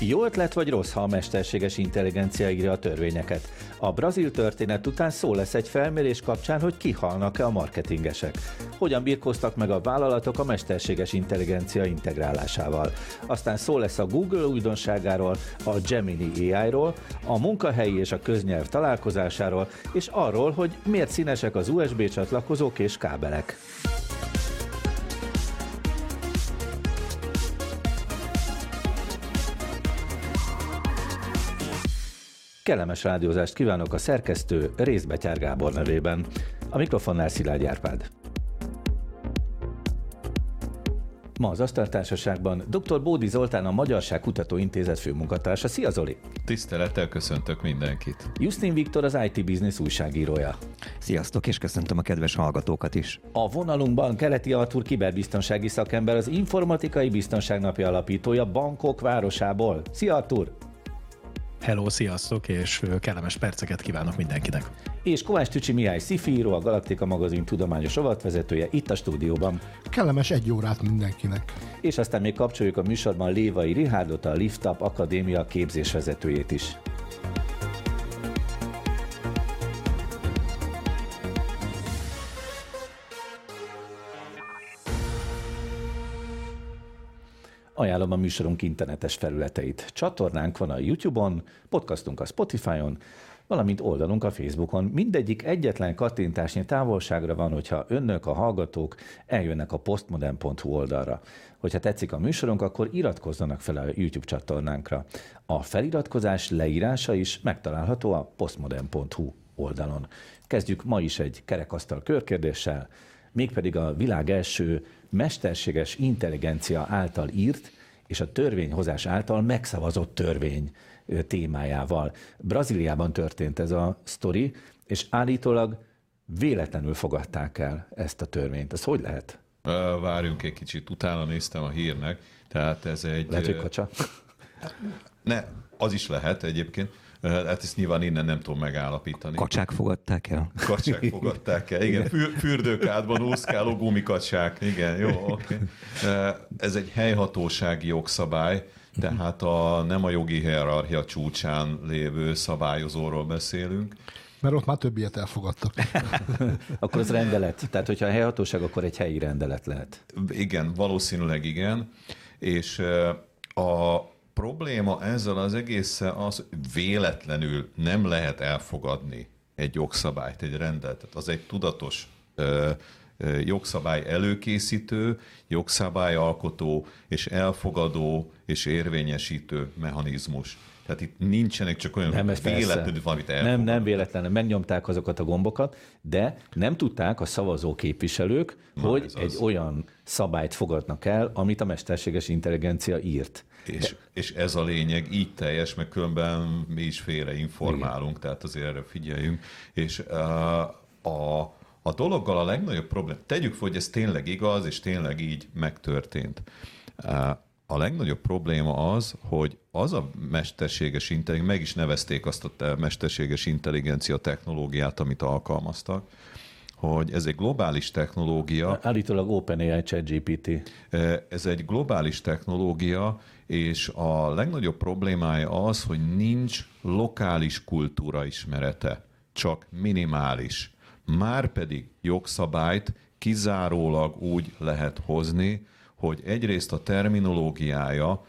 Jó ötlet vagy rossz, ha a mesterséges intelligencia írja a törvényeket? A brazil történet után szó lesz egy felmérés kapcsán, hogy kihalnak-e a marketingesek. Hogyan birkoztak meg a vállalatok a mesterséges intelligencia integrálásával. Aztán szó lesz a Google újdonságáról, a Gemini AI-ról, a munkahelyi és a köznyelv találkozásáról, és arról, hogy miért színesek az USB csatlakozók és kábelek. Kellemes rádiózást kívánok a szerkesztő Részbetyár Gábor nevében. A mikrofonnál Szilágy Árpád. Ma az Asztaltársaságban dr. Bódi Zoltán a Magyarság Kutató Intézet főmunkatársa. Szia Zoli! Tisztelettel köszöntök mindenkit! Justin Viktor az IT Business újságírója. Sziasztok, és köszöntöm a kedves hallgatókat is. A vonalunkban Keleti Artur kiberbiztonsági szakember, az Informatikai Biztonság Napja alapítója Bankok városából. Szia Artur! Hello, sziasztok, és kellemes perceket kívánok mindenkinek. És Kovács Tücsi Mihály Szifíró, a Galaktika magazin tudományos rovatvezetője itt a stúdióban. Kellemes egy órát mindenkinek. És aztán még kapcsoljuk a műsorban Lévai Rihárdot, a Lift Up Akadémia képzésvezetőjét is. Ajánlom a műsorunk internetes felületeit. Csatornánk van a YouTube-on, podcastunk a Spotify-on, valamint oldalunk a Facebookon. Mindegyik egyetlen kattintásnyi távolságra van, hogyha önök, a hallgatók eljönnek a postmodern.hu oldalra. Hogyha tetszik a műsorunk, akkor iratkozzanak fel a YouTube csatornánkra. A feliratkozás leírása is megtalálható a postmodern.hu oldalon. Kezdjük ma is egy kerekasztal körkérdéssel, mégpedig a világ első mesterséges intelligencia által írt és a törvényhozás által megszavazott törvény témájával. Brazíliában történt ez a sztori, és állítólag véletlenül fogadták el ezt a törvényt. Ez hogy lehet? Várjunk egy kicsit, utána néztem a hírnek, tehát ez egy... Lehet, hogy kacsa? Ne, az is lehet egyébként. Hát ezt nyilván innen nem tudom megállapítani. Kacsák fogadták el? Kacsák fogadták el, igen. Fürdőkádban úszkáló gumikacsák, igen, jó, oké. Okay. Ez egy helyhatósági jogszabály, tehát a, nem a jogi hierarchia csúcsán lévő szabályozóról beszélünk. Mert ott már több ilyet elfogadtak. akkor az rendelet. Tehát, hogyha a helyhatóság, akkor egy helyi rendelet lehet. Igen, valószínűleg igen. És a probléma ezzel az egésszel az, véletlenül nem lehet elfogadni egy jogszabályt, egy rendeletet. Az egy tudatos ö, ö, jogszabály előkészítő, jogszabályalkotó és elfogadó és érvényesítő mechanizmus. Tehát itt nincsenek csak olyan nem, véletlenül valamit elfogadni. Nem, nem véletlenül, megnyomták azokat a gombokat, de nem tudták a szavazó képviselők, Na, hogy egy az. olyan szabályt fogadnak el, amit a mesterséges intelligencia írt. És, és ez a lényeg, így teljes, mert különben mi is félre informálunk, Igen. tehát azért erre figyeljünk. És uh, a, a dologgal a legnagyobb probléma, tegyük fel, hogy ez tényleg igaz, és tényleg így megtörtént. A legnagyobb probléma az, hogy az a mesterséges intelligencia, meg is nevezték azt a mesterséges intelligencia technológiát, amit alkalmaztak, hogy ez egy globális technológia. Állítólag OpenAI ChatGPT. Ez egy globális technológia, és a legnagyobb problémája az, hogy nincs lokális kultúra ismerete, csak minimális. Márpedig jogszabályt kizárólag úgy lehet hozni, hogy egyrészt a terminológiája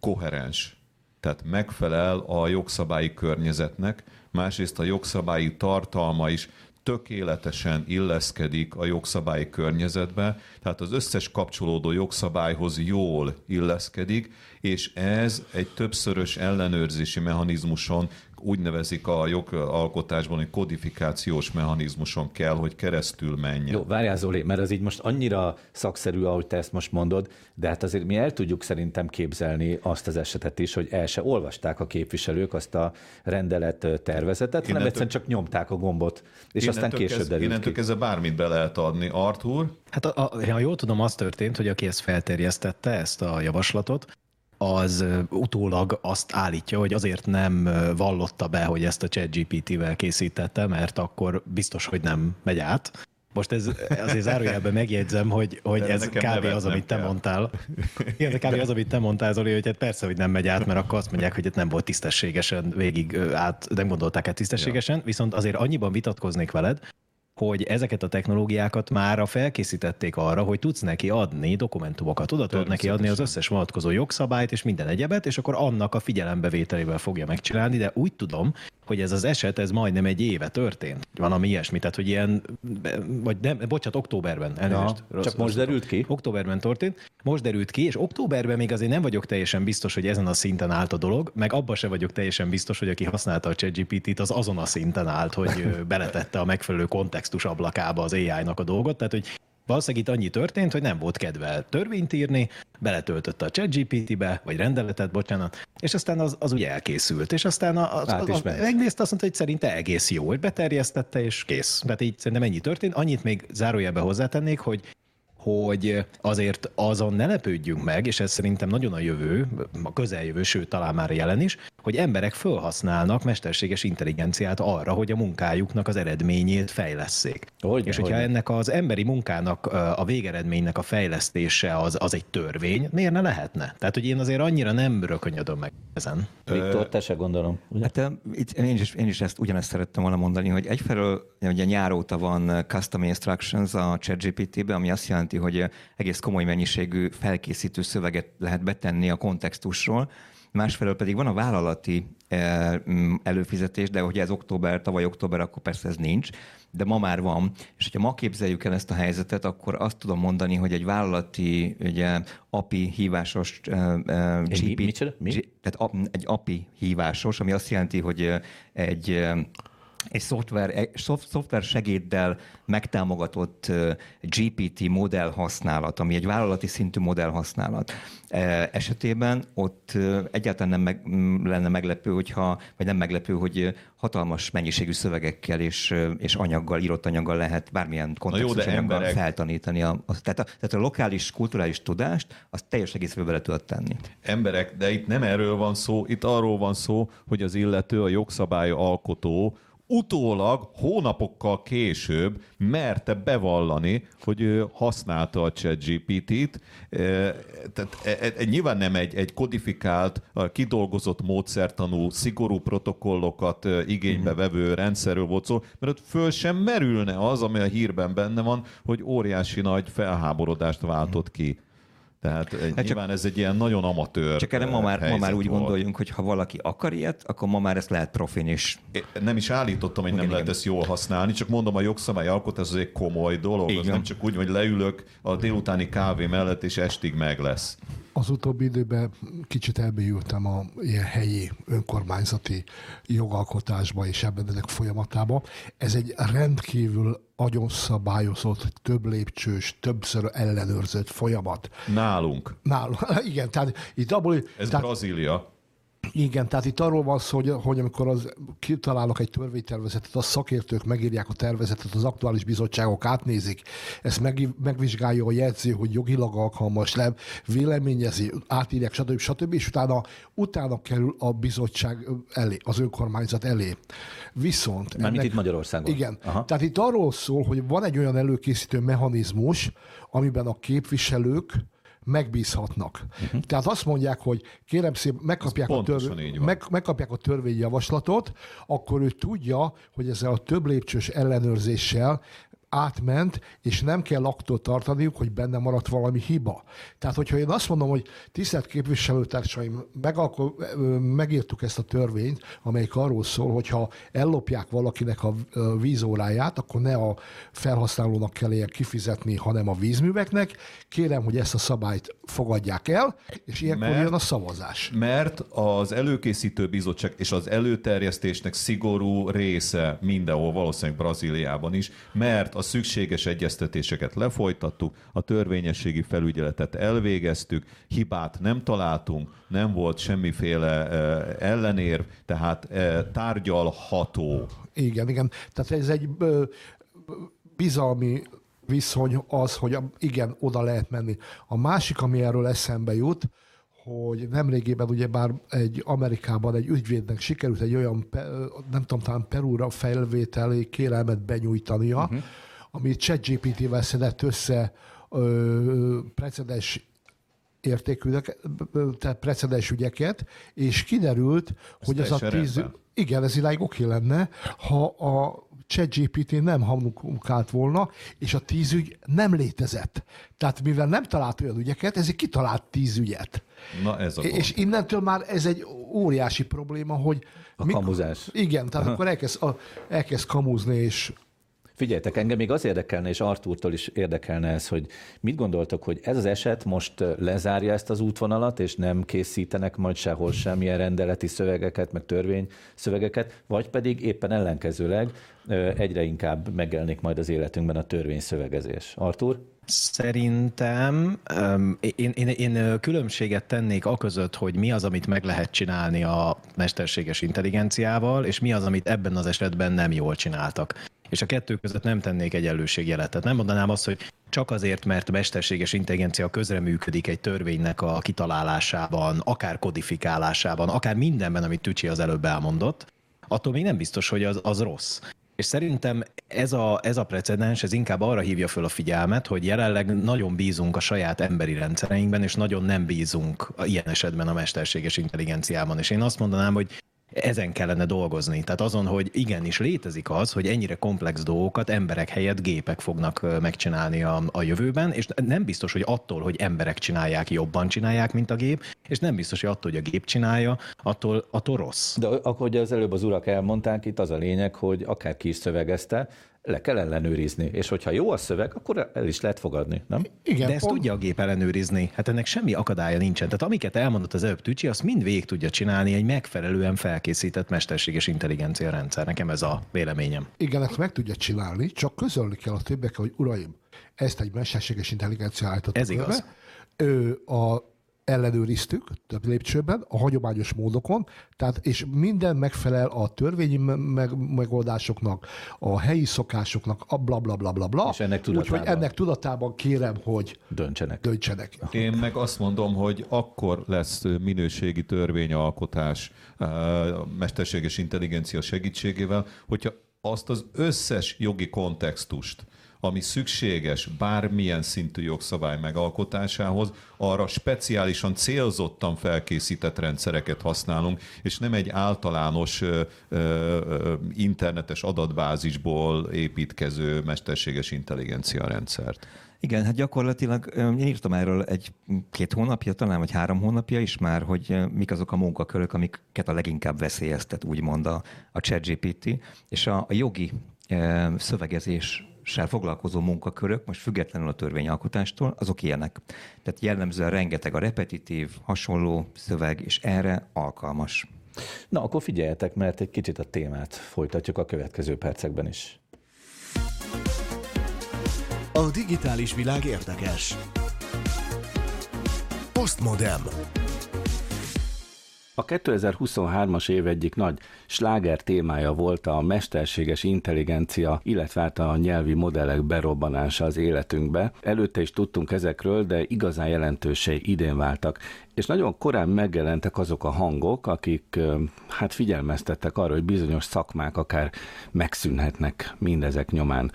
koherens, tehát megfelel a jogszabályi környezetnek, másrészt a jogszabályi tartalma is tökéletesen illeszkedik a jogszabályi környezetbe, tehát az összes kapcsolódó jogszabályhoz jól illeszkedik, és ez egy többszörös ellenőrzési mechanizmuson úgy nevezik a jogalkotásban, hogy kodifikációs mechanizmuson kell, hogy keresztül menjen. Jó, várjál Zoli, mert ez így most annyira szakszerű, ahogy te ezt most mondod, de hát azért mi el tudjuk szerintem képzelni azt az esetet is, hogy el se olvasták a képviselők azt a rendelet tervezetet, hanem egyszerűen csak nyomták a gombot, és aztán később derült Innentől kezdve bármit be lehet adni. Artur? Hát a, a, ha jól tudom, az történt, hogy aki ezt felterjesztette, ezt a javaslatot, az utólag azt állítja, hogy azért nem vallotta be, hogy ezt a ChatGPT-vel készítette, mert akkor biztos, hogy nem megy át. Most ez azért zárójelben megjegyzem, hogy, hogy De ez kb. az, amit te kell. mondtál. Igen, de kb. az, amit te mondtál, Zoli, hogy hát persze, hogy nem megy át, mert akkor azt mondják, hogy itt nem volt tisztességesen végig át, nem gondolták át tisztességesen, viszont azért annyiban vitatkoznék veled, hogy ezeket a technológiákat már felkészítették arra, hogy tudsz neki adni dokumentumokat. Oda tudod neki adni az összes vonatkozó jogszabályt és minden egyebet, és akkor annak a figyelembevételével fogja megcsinálni, de úgy tudom, hogy ez az eset, ez majdnem egy éve történt. Valami ilyesmi, tehát hogy ilyen, vagy nem, bocsánat, októberben. Elnézést, Ja, csak most derült ki? Októberben történt. Most derült ki, és októberben még azért nem vagyok teljesen biztos, hogy ezen a szinten állt a dolog, meg abban se vagyok teljesen biztos, hogy aki használta a ChatGPT-t, az azon a szinten állt, hogy beletette a megfelelő kontextus ablakába az AI-nak a dolgot. Tehát, hogy Valószínűleg itt annyi történt, hogy nem volt kedve törvényt írni, beletöltötte a ChatGPT-be, vagy rendeletet, bocsánat, és aztán az, az ugye elkészült, és aztán az, az, Át is az, megnézte, azt mondta, hogy szerinte egész jó, hogy beterjesztette, és kész. Tehát így szerintem ennyi történt. Annyit még zárójelbe hozzátennék, hogy hogy azért azon ne lepődjünk meg, és ez szerintem nagyon a jövő, a közeljövő, sőt talán már jelen is, hogy emberek felhasználnak mesterséges intelligenciát arra, hogy a munkájuknak az eredményét fejlesszék. Hogyne, és hogyha hogyne. ennek az emberi munkának a végeredménynek a fejlesztése az, az egy törvény, miért ne lehetne? Tehát, hogy én azért annyira nem rökönyödöm meg ezen. Viktor, te se gondolom. Ugye? Hát én is, én is ezt ugyanezt szerettem volna mondani, hogy egyfelől ugye nyár óta van custom instructions a ChatGPT-be, ami azt jelenti, hogy ö, egész komoly mennyiségű felkészítő szöveget lehet betenni a kontextusról, másfelől pedig van a vállalati eh, mm, előfizetés, de hogy ez október, tavaly október, akkor persze ez nincs, de ma már van. És hogyha ma képzeljük el ezt a helyzetet, akkor azt tudom mondani, hogy egy vállalati ugye, API hívásos eh, eh, mi- GP? Mi? G- tehát egy API hívásos, ami azt jelenti, hogy eh, egy egy szoftver, szoftver segéddel megtámogatott GPT modell használat, ami egy vállalati szintű modell használat esetében ott egyáltalán nem meg, lenne meglepő, hogyha, vagy nem meglepő, hogy hatalmas mennyiségű szövegekkel és, és anyaggal, írott anyaggal lehet bármilyen kontextus anyaggal emberek- feltanítani. A, a, tehát, a, tehát a lokális, kulturális tudást, azt teljes egészében bele tudod tenni. emberek, de itt nem erről van szó, itt arról van szó, hogy az illető, a jogszabály alkotó utólag, hónapokkal később merte bevallani, hogy ő használta a ChatGPT-t. E, Tehát e, e, nyilván nem egy, egy kodifikált, kidolgozott módszertanú, szigorú protokollokat e, igénybe vevő rendszerről volt szó, mert ott föl sem merülne az, ami a hírben benne van, hogy óriási nagy felháborodást váltott ki. Tehát hát csak- nyilván ez egy ilyen nagyon amatőr Csak erre ma már, ma már úgy volt. gondoljunk, hogy ha valaki akar ilyet, akkor ma már ezt lehet profin is. Én Nem is állítottam, hogy nem Igen, lehet igen. ezt jól használni, csak mondom, a jogszabály alkotás az egy komoly dolog. Az van. nem csak úgy, hogy leülök a délutáni kávé mellett, és estig meg lesz. Az utóbbi időben kicsit elmélyültem a ilyen helyi önkormányzati jogalkotásba és ebben ennek folyamatába. Ez egy rendkívül agyon szabályozott, több lépcsős, többször ellenőrzött folyamat. Nálunk. Nálunk, igen, tehát itt abból, Ez tehát, Brazília. Igen, tehát itt arról van szó, hogy, hogy amikor az, kitalálnak egy törvénytervezetet, a szakértők megírják a tervezetet, az aktuális bizottságok átnézik, ezt meg, megvizsgálja a jegyző, hogy jogilag alkalmas, nem, véleményezi, átírják, stb. stb. és utána, utána kerül a bizottság elé, az önkormányzat elé. Viszont... Mármint itt Magyarországon. Igen. Aha. Tehát itt arról szól, hogy van egy olyan előkészítő mechanizmus, amiben a képviselők megbízhatnak. Uh-huh. Tehát azt mondják, hogy kérem szépen, megkapják Ez a, van. meg, megkapják a törvényjavaslatot, akkor ő tudja, hogy ezzel a több lépcsős ellenőrzéssel átment, és nem kell attól tartaniuk, hogy benne maradt valami hiba. Tehát, hogyha én azt mondom, hogy tisztelt képviselőtársaim, megalko- megírtuk ezt a törvényt, amelyik arról szól, hogyha ellopják valakinek a vízóráját, akkor ne a felhasználónak kell ilyen kifizetni, hanem a vízműveknek. Kérem, hogy ezt a szabályt fogadják el, és ilyenkor Mert- jön a szavazás. Mert az előkészítő bizottság és az előterjesztésnek szigorú része mindenhol, valószínűleg Brazíliában is, mert a szükséges egyeztetéseket lefolytattuk, a törvényességi felügyeletet elvégeztük, hibát nem találtunk, nem volt semmiféle eh, ellenérv, tehát eh, tárgyalható. Igen, igen. Tehát ez egy bizalmi viszony az, hogy igen, oda lehet menni. A másik, ami erről eszembe jut, hogy nemrégében ugye bár egy Amerikában egy ügyvédnek sikerült egy olyan, nem tudom, talán Perúra felvételi kérelmet benyújtania, uh-huh. Ami ChatGPT-vel szedett össze ö, precedens értékűek, tehát precedens ügyeket, és kiderült, Ez hogy az a tíz... rendben. Igen, ez idáig oké lenne, ha a ChatGPT nem hamukált volna, és a tíz ügy nem létezett. Tehát mivel nem talált olyan ügyeket, ezért kitalált tíz ügyet. Na ez a gond. És innentől már ez egy óriási probléma, hogy... A kamuzás. Igen, tehát akkor elkezd, a, elkezd kamuzni, és Figyeljetek, engem még az érdekelne, és Artúrtól is érdekelne ez, hogy mit gondoltok, hogy ez az eset most lezárja ezt az útvonalat, és nem készítenek majd sehol semmilyen rendeleti szövegeket, meg törvény szövegeket, vagy pedig éppen ellenkezőleg egyre inkább megjelenik majd az életünkben a törvényszövegezés. Artúr? Szerintem én, én, én különbséget tennék a között, hogy mi az, amit meg lehet csinálni a mesterséges intelligenciával, és mi az, amit ebben az esetben nem jól csináltak. És a kettő között nem tennék egyenlőségjelet. Tehát nem mondanám azt, hogy csak azért, mert mesterséges intelligencia közreműködik egy törvénynek a kitalálásában, akár kodifikálásában, akár mindenben, amit Tücsi az előbb elmondott, attól még nem biztos, hogy az, az rossz. És szerintem ez a, ez a precedens, ez inkább arra hívja föl a figyelmet, hogy jelenleg nagyon bízunk a saját emberi rendszereinkben, és nagyon nem bízunk ilyen esetben a mesterséges intelligenciában. És én azt mondanám, hogy ezen kellene dolgozni. Tehát azon, hogy igenis létezik az, hogy ennyire komplex dolgokat emberek helyett gépek fognak megcsinálni a, a jövőben, és nem biztos, hogy attól, hogy emberek csinálják, jobban csinálják, mint a gép, és nem biztos, hogy attól, hogy a gép csinálja, attól, attól rossz. De akkor ugye az előbb az urak elmondták, itt az a lényeg, hogy akár ki is szövegezte, le kell ellenőrizni. És hogyha jó a szöveg, akkor el is lehet fogadni, nem? igen. De ezt pont- tudja a gép ellenőrizni. Hát ennek semmi akadálya nincsen. Tehát amiket elmondott az előbb Tücsi, azt mind végig tudja csinálni egy megfelelően felkészített mesterséges intelligencia rendszer. Nekem ez a véleményem. Igen, ezt meg tudja csinálni, csak közölni kell a többiekkel, hogy uraim, ezt egy mesterséges intelligencia állított Ez igaz. Ő a ellenőriztük több lépcsőben, a hagyományos módokon, tehát és minden megfelel a törvényi me- meg, megoldásoknak, a helyi szokásoknak, a bla bla bla bla bla. És ennek Úgyhogy tudatában. ennek tudatában kérem, hogy Döntsenek. döntsenek. Én meg azt mondom, hogy akkor lesz minőségi törvényalkotás eh, mesterséges intelligencia segítségével, hogyha azt az összes jogi kontextust, ami szükséges bármilyen szintű jogszabály megalkotásához, arra speciálisan célzottan felkészített rendszereket használunk, és nem egy általános ö, ö, internetes adatbázisból építkező mesterséges intelligencia rendszert. Igen, hát gyakorlatilag én írtam erről egy két hónapja, talán vagy három hónapja is már, hogy mik azok a munkakörök, amiket a leginkább veszélyeztet, úgymond a, a ChatGPT, és a, a jogi ö, szövegezéssel foglalkozó munkakörök, most függetlenül a törvényalkotástól, azok ilyenek. Tehát jellemzően rengeteg a repetitív, hasonló szöveg, és erre alkalmas. Na, akkor figyeljetek, mert egy kicsit a témát folytatjuk a következő percekben is. A digitális világ érdekes. Postmodem. A 2023-as év egyik nagy sláger témája volt a mesterséges intelligencia, illetve hát a nyelvi modellek berobbanása az életünkbe. Előtte is tudtunk ezekről, de igazán jelentősé idén váltak. És nagyon korán megjelentek azok a hangok, akik hát figyelmeztettek arra, hogy bizonyos szakmák akár megszűnhetnek mindezek nyomán.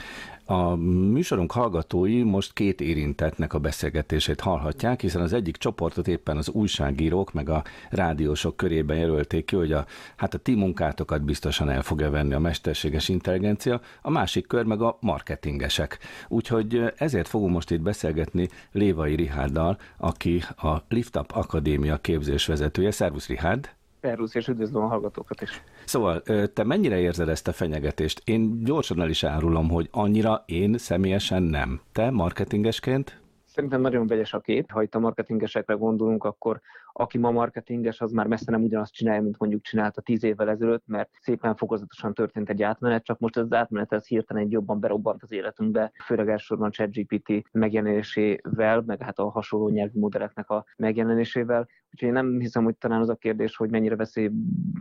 A műsorunk hallgatói most két érintettnek a beszélgetését hallhatják, hiszen az egyik csoportot éppen az újságírók meg a rádiósok körében jelölték ki, hogy a, hát a ti munkátokat biztosan el fogja venni a mesterséges intelligencia, a másik kör meg a marketingesek. Úgyhogy ezért fogunk most itt beszélgetni Lévai Rihárdal, aki a Lift Up Akadémia képzésvezetője. Szervusz Rihád! Szervusz, és üdvözlöm a hallgatókat is. Szóval, te mennyire érzed ezt a fenyegetést? Én gyorsan el is árulom, hogy annyira én személyesen nem. Te marketingesként? Szerintem nagyon vegyes a kép. Ha itt a marketingesekre gondolunk, akkor aki ma marketinges, az már messze nem ugyanazt csinálja, mint mondjuk csinálta tíz évvel ezelőtt, mert szépen fokozatosan történt egy átmenet, csak most az átmenet ez hirtelen egy jobban berobbant az életünkbe, főleg elsősorban ChatGPT megjelenésével, meg hát a hasonló nyelvi modelleknek a megjelenésével. Úgyhogy én nem hiszem, hogy talán az a kérdés, hogy mennyire veszély,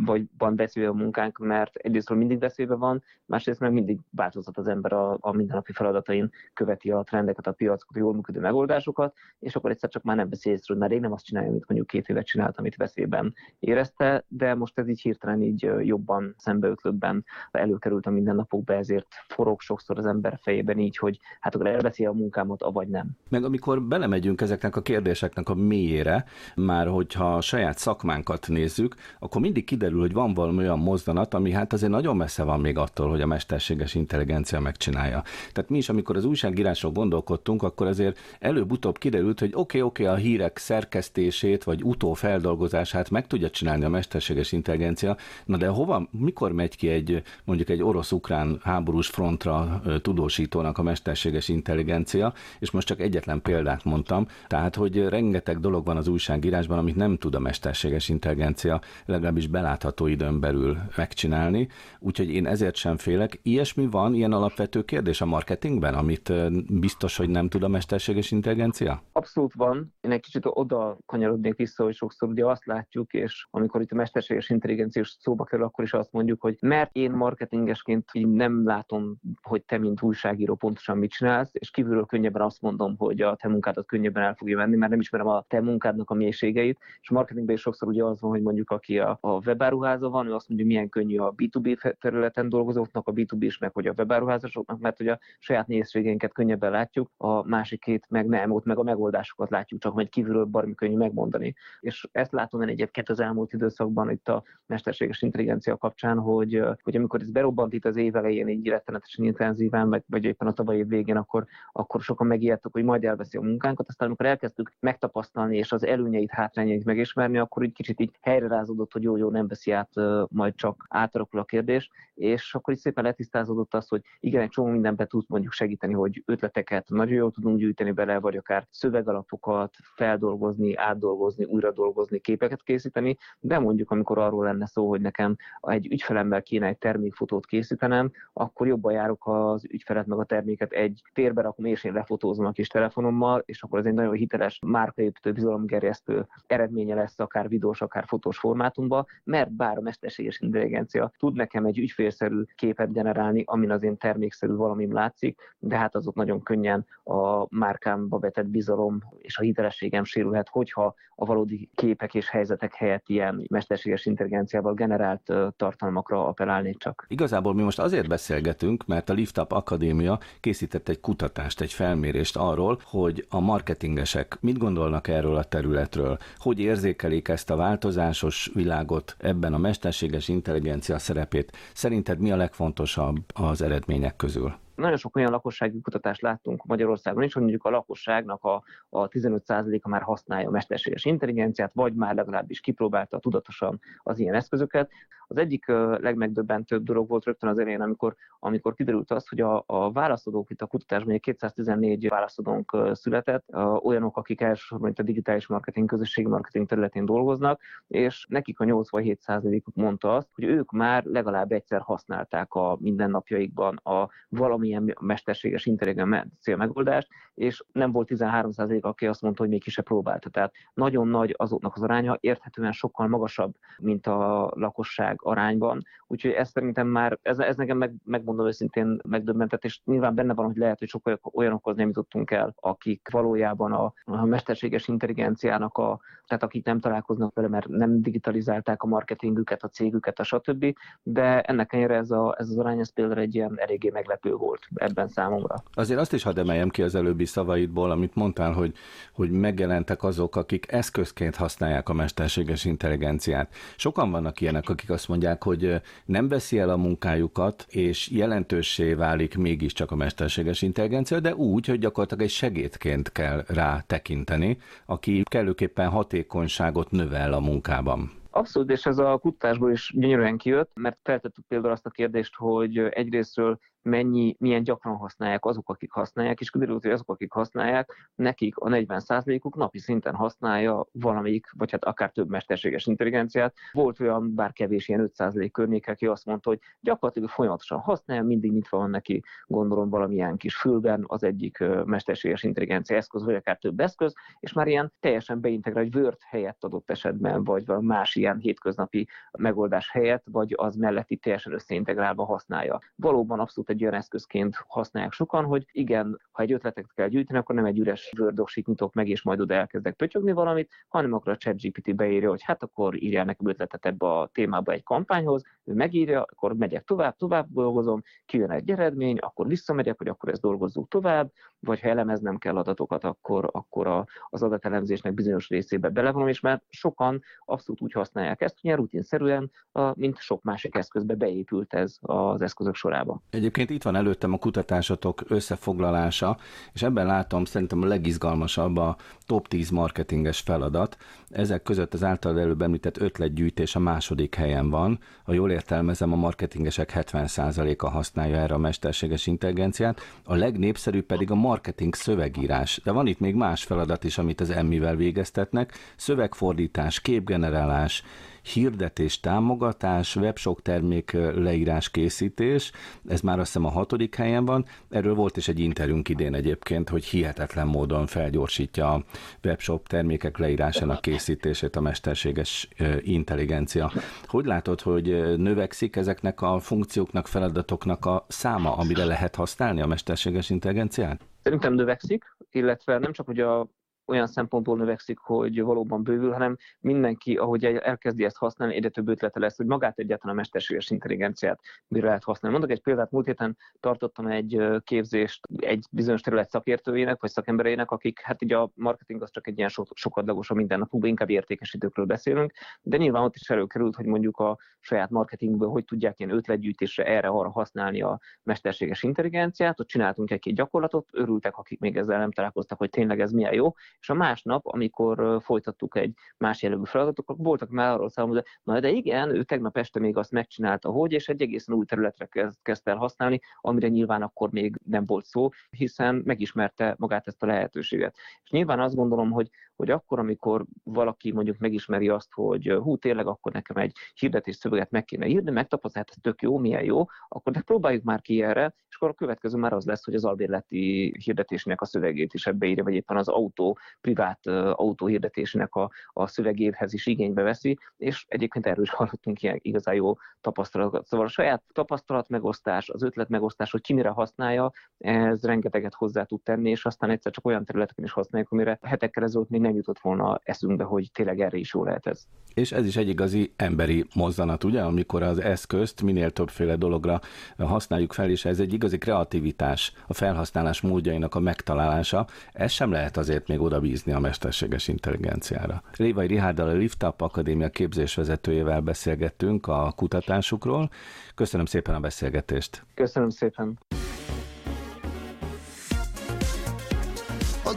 vagy van veszélybe a munkánk, mert egyrésztről mindig veszélybe van, másrészt meg mindig változhat az ember a, a mindennapi feladatain, követi a trendeket, a piacokat, a jól működő megoldásokat, és akkor egyszer csak már nem veszi észre, hogy már rég nem azt csinálja, mint mondjuk két elmúlt évet csinált, amit veszélyben érezte, de most ez így hirtelen így jobban szembeötlőbben előkerült a mindennapokba, ezért forog sokszor az ember fejében így, hogy hát akkor elveszi a munkámat, avagy nem. Meg amikor belemegyünk ezeknek a kérdéseknek a mélyére, már hogyha a saját szakmánkat nézzük, akkor mindig kiderül, hogy van valami olyan mozdanat, ami hát azért nagyon messze van még attól, hogy a mesterséges intelligencia megcsinálja. Tehát mi is, amikor az újságírásról gondolkodtunk, akkor azért előbb-utóbb kiderült, hogy oké, okay, oké, okay, a hírek szerkesztését vagy utófeldolgozását meg tudja csinálni a mesterséges intelligencia, na de hova, mikor megy ki egy mondjuk egy orosz-ukrán háborús frontra tudósítónak a mesterséges intelligencia, és most csak egyetlen példát mondtam, tehát hogy rengeteg dolog van az újságírásban, amit nem tud a mesterséges intelligencia legalábbis belátható időn belül megcsinálni, úgyhogy én ezért sem félek. Ilyesmi van, ilyen alapvető kérdés a marketingben, amit biztos, hogy nem tud a mesterséges intelligencia? Abszolút van. Én egy kicsit oda kanyarodnék vissza, hogy sokszor ugye azt látjuk, és amikor itt a mesterséges intelligencia szóba kerül, akkor is azt mondjuk, hogy mert én marketingesként nem látom, hogy te, mint újságíró pontosan mit csinálsz, és kívülről könnyebben azt mondom, hogy a te munkádat könnyebben el fogja venni, mert nem ismerem a te munkádnak a mélységeit. És marketingben is sokszor ugye az van, hogy mondjuk aki a, a webáruháza van, ő azt mondja, milyen könnyű a B2B területen dolgozóknak, a B2B is meg, hogy a webáruházasoknak, mert hogy a saját nézségeinket könnyebben látjuk, a másik két meg nem, ott meg a megoldásokat látjuk, csak majd kívülről baromi könnyű megmondani. És ezt látom én egyébként az elmúlt időszakban itt a mesterséges intelligencia kapcsán, hogy, hogy amikor ez berobbant itt az év elején így rettenetesen intenzíven, vagy, vagy éppen a tavalyi év végén, akkor, akkor sokan megijedtek, hogy majd elveszi a munkánkat, aztán amikor elkezdtük megtapasztalni és az előnyeit, hátrányait megismerni, akkor egy kicsit így helyrerázódott, hogy jó, jó, nem veszi át, majd csak átalakul a kérdés, és akkor így szépen letisztázódott az, hogy igen, egy csomó mindenben tud mondjuk segíteni, hogy ötleteket nagyon jól tudunk gyűjteni bele, vagy akár szövegalapokat feldolgozni, átdolgozni, újra dolgozni, képeket készíteni, de mondjuk amikor arról lenne szó, hogy nekem egy ügyfelemmel kéne egy termékfotót készítenem, akkor jobban járok az ügyfelet meg a terméket egy térbe rakom, és én lefotózom a kis telefonommal, és akkor ez egy nagyon hiteles márkaépítő, bizalomgerjesztő eredménye lesz akár videós, akár fotós formátumban, mert bár a mesterséges intelligencia tud nekem egy ügyfélszerű képet generálni, amin az én termékszerű valamim látszik, de hát azok nagyon könnyen a márkámba vetett bizalom és a hitelességem sérülhet, hogyha a valódi képek és helyzetek helyett ilyen mesterséges intelligenciával generált tartalmakra appellálnék csak. Igazából mi most azért beszélgetünk, mert a Lift Up Akadémia készített egy kutatást, egy felmérést arról, hogy a marketingesek mit gondolnak erről a területről, hogy érzékelik ezt a változásos világot, ebben a mesterséges intelligencia szerepét. Szerinted mi a legfontosabb az eredmények közül? Nagyon sok olyan lakossági kutatást láttunk Magyarországon is, hogy mondjuk a lakosságnak a, a 15%-a már használja a mesterséges intelligenciát, vagy már legalábbis kipróbálta tudatosan az ilyen eszközöket. Az egyik legmegdöbbentőbb dolog volt rögtön az elején, amikor, amikor kiderült az, hogy a, a válaszadók itt a kutatásban, 214 válaszadónk született, olyanok, akik elsősorban itt a digitális marketing, közösségi marketing területén dolgoznak, és nekik a 87%-uk mondta azt, hogy ők már legalább egyszer használták a mindennapjaikban a valami valamilyen mesterséges intelligencia megoldást, és nem volt 13% aki azt mondta, hogy még ki se próbálta. Tehát nagyon nagy azoknak az aránya, érthetően sokkal magasabb, mint a lakosság arányban. Úgyhogy ez szerintem már, ez, ez nekem meg, megmondom őszintén megdöbbentett, és nyilván benne van, hogy lehet, hogy sokkal olyanokhoz nem jutottunk el, akik valójában a, a mesterséges intelligenciának a, tehát akik nem találkoznak vele, mert nem digitalizálták a marketingüket, a cégüket, a stb. De ennek ellenére ez, a, ez az arány, ez például egy ilyen eléggé meglepő volt ebben számomra. Azért azt is hadd emeljem ki az előbbi szavaidból, amit mondtál, hogy, hogy megjelentek azok, akik eszközként használják a mesterséges intelligenciát. Sokan vannak ilyenek, akik azt mondják, hogy nem veszi el a munkájukat, és jelentőssé válik mégiscsak a mesterséges intelligencia, de úgy, hogy gyakorlatilag egy segédként kell rá tekinteni, aki kellőképpen hatékonyságot növel a munkában. Abszolút, és ez a kutatásból is gyönyörűen kijött, mert feltettük például azt a kérdést, hogy egyrésztről mennyi, milyen gyakran használják azok, akik használják, és kiderült, hogy azok, akik használják, nekik a 40%-uk napi szinten használja valamelyik, vagy hát akár több mesterséges intelligenciát. Volt olyan, bár kevés, ilyen 5% környék, aki azt mondta, hogy gyakorlatilag folyamatosan használja, mindig nyitva van neki, gondolom valamilyen kis fülben az egyik mesterséges intelligencia eszköz, vagy akár több eszköz, és már ilyen teljesen beintegrál, egy Word helyett adott esetben, vagy valami más ilyen hétköznapi megoldás helyett, vagy az melletti teljesen összeintegrálva használja. Valóban abszolút abszolút egy olyan eszközként használják sokan, hogy igen, ha egy ötletet kell gyűjteni, akkor nem egy üres Word nyitok meg, és majd oda elkezdek pötyögni valamit, hanem akkor a ChatGPT beírja, hogy hát akkor írja nekem ötletet ebbe a témába egy kampányhoz, ő megírja, akkor megyek tovább, tovább dolgozom, kijön egy eredmény, akkor visszamegyek, hogy akkor ezt dolgozzuk tovább, vagy ha elemeznem kell adatokat, akkor, akkor a, az adatelemzésnek bizonyos részébe belevonom, és már sokan abszolút úgy használják ezt, hogy rutinszerűen, mint sok másik eszközbe beépült ez az eszközök sorába. Egyébként itt van előttem a kutatásatok összefoglalása, és ebben látom szerintem a legizgalmasabb a top 10 marketinges feladat. Ezek között az által előbb említett ötletgyűjtés a második helyen van. Ha jól értelmezem, a marketingesek 70%-a használja erre a mesterséges intelligenciát, a legnépszerűbb pedig a marketing szövegírás. De van itt még más feladat is, amit az emmivel végeztetnek. Szövegfordítás, képgenerálás, hirdetés, támogatás, webshop termék leírás készítés, ez már azt hiszem a hatodik helyen van. Erről volt is egy interjúnk idén egyébként, hogy hihetetlen módon felgyorsítja a webshop termékek leírásának készítését a mesterséges intelligencia. Hogy látod, hogy növekszik ezeknek a funkcióknak, feladatoknak a száma, amire lehet használni a mesterséges intelligenciát? Szerintem növekszik, illetve nem csak, hogy a olyan szempontból növekszik, hogy valóban bővül, hanem mindenki, ahogy elkezdi ezt használni, egyre több ötlete lesz, hogy magát egyáltalán a mesterséges intelligenciát mire lehet használni. Mondok egy példát, múlt héten tartottam egy képzést egy bizonyos terület szakértőjének, vagy szakembereinek, akik, hát így a marketing az csak egy ilyen sokadlagos a mindennapokban, inkább értékesítőkről beszélünk, de nyilván ott is előkerült, hogy mondjuk a saját marketingből hogy tudják ilyen ötletgyűjtésre erre arra használni a mesterséges intelligenciát. Ott csináltunk egy-két gyakorlatot, örültek, akik még ezzel nem találkoztak, hogy tényleg ez milyen jó, és a másnap, amikor folytattuk egy más jellegű feladatot, akkor voltak már arról számomra, hogy na de igen, ő tegnap este még azt megcsinálta, hogy, és egy egészen új területre kezd, kezdte el használni, amire nyilván akkor még nem volt szó, hiszen megismerte magát ezt a lehetőséget. És nyilván azt gondolom, hogy, hogy akkor, amikor valaki mondjuk megismeri azt, hogy hú, tényleg akkor nekem egy hirdetés szöveget meg kéne írni, megtapasztalt, hát ez tök jó, milyen jó, akkor de próbáljuk már ki erre, és akkor a következő már az lesz, hogy az albérleti hirdetésnek a szövegét is ebbe írja, vagy éppen az autó privát autóhirdetésének a, a szövegévhez is igénybe veszi, és egyébként erről is hallottunk ilyen igazán jó tapasztalatokat. Szóval a saját tapasztalat megosztás, az ötlet megosztás, hogy ki mire használja, ez rengeteget hozzá tud tenni, és aztán egyszer csak olyan területeken is használjuk, amire hetekkel ezelőtt még nem jutott volna eszünkbe, hogy tényleg erre is jó lehet ez. És ez is egy igazi emberi mozzanat, ugye, amikor az eszközt minél többféle dologra használjuk fel, és ez egy igazi kreativitás, a felhasználás módjainak a megtalálása. Ez sem lehet azért még oda bízni a mesterséges intelligenciára. Révai Rihárdal a Lift Up Akadémia képzésvezetőjével beszélgettünk a kutatásukról. Köszönöm szépen a beszélgetést. Köszönöm szépen.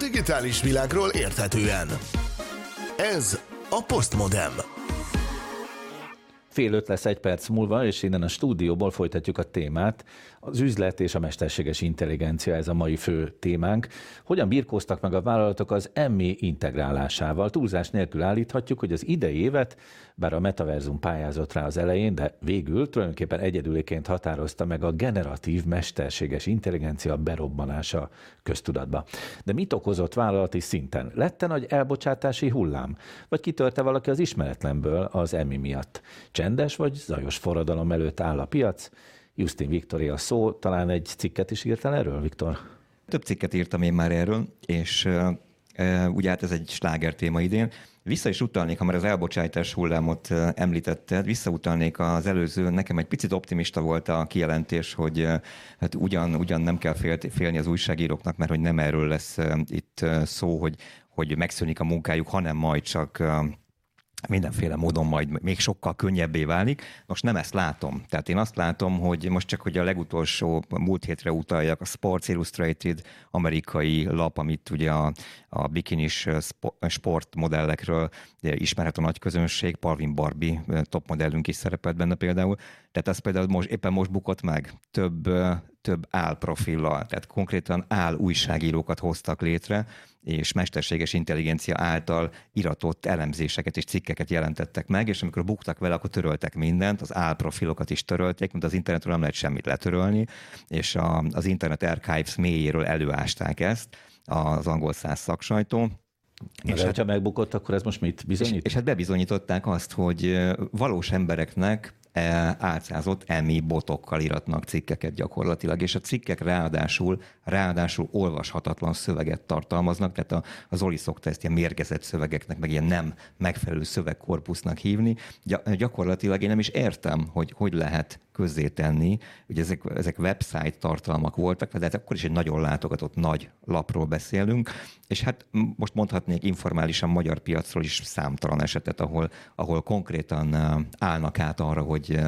Digitális világról érthetően. Ez a Postmodem. Fél öt lesz egy perc múlva, és innen a stúdióból folytatjuk a témát. Az üzlet és a mesterséges intelligencia ez a mai fő témánk. Hogyan birkóztak meg a vállalatok az emmi integrálásával? Túlzás nélkül állíthatjuk, hogy az idei évet, bár a metaverzum pályázott rá az elején, de végül tulajdonképpen egyedüléként határozta meg a generatív mesterséges intelligencia berobbanása köztudatba. De mit okozott vállalati szinten? Lette nagy elbocsátási hullám? Vagy kitörte valaki az ismeretlenből az emmi miatt? Csendes vagy zajos forradalom előtt áll a piac? Justin Viktoria szó, talán egy cikket is írtál erről, Viktor? Több cikket írtam én már erről, és ugye hát ez egy sláger téma idén. Vissza is utalnék, ha már az elbocsátás hullámot említetted, visszautalnék az előző, nekem egy picit optimista volt a kijelentés, hogy hát ugyan, ugyan nem kell félni az újságíróknak, mert hogy nem erről lesz itt szó, hogy, hogy megszűnik a munkájuk, hanem majd csak mindenféle módon majd még sokkal könnyebbé válik. Most nem ezt látom. Tehát én azt látom, hogy most csak, hogy a legutolsó múlt hétre utaljak, a Sports Illustrated amerikai lap, amit ugye a, a bikinis sportmodellekről ismerhet a nagy közönség, Parvin Barbie top modellünk is szerepelt benne például. Tehát ez például most, éppen most bukott meg. Több, több álprofillal, tehát konkrétan áll újságírókat hoztak létre, és mesterséges intelligencia által iratott elemzéseket és cikkeket jelentettek meg, és amikor buktak vele, akkor töröltek mindent, az álprofilokat is törölték, mert az internetről nem lehet semmit letörölni, és a, az Internet Archives mélyéről előásták ezt az angol száz szaksajtó, Na és hát, ha megbukott, akkor ez most mit bizonyít? És, és hát bebizonyították azt, hogy valós embereknek álcázott emi botokkal iratnak cikkeket gyakorlatilag, és a cikkek ráadásul, ráadásul olvashatatlan szöveget tartalmaznak, tehát a, az Zoli szokta ezt ilyen mérgezett szövegeknek, meg ilyen nem megfelelő szövegkorpusznak hívni. Gyakorlatilag én nem is értem, hogy hogy lehet közzétenni. Ugye ezek, ezek website tartalmak voltak, de hát akkor is egy nagyon látogatott nagy lapról beszélünk, és hát most mondhatnék informálisan magyar piacról is számtalan esetet, ahol, ahol konkrétan állnak át arra, hogy,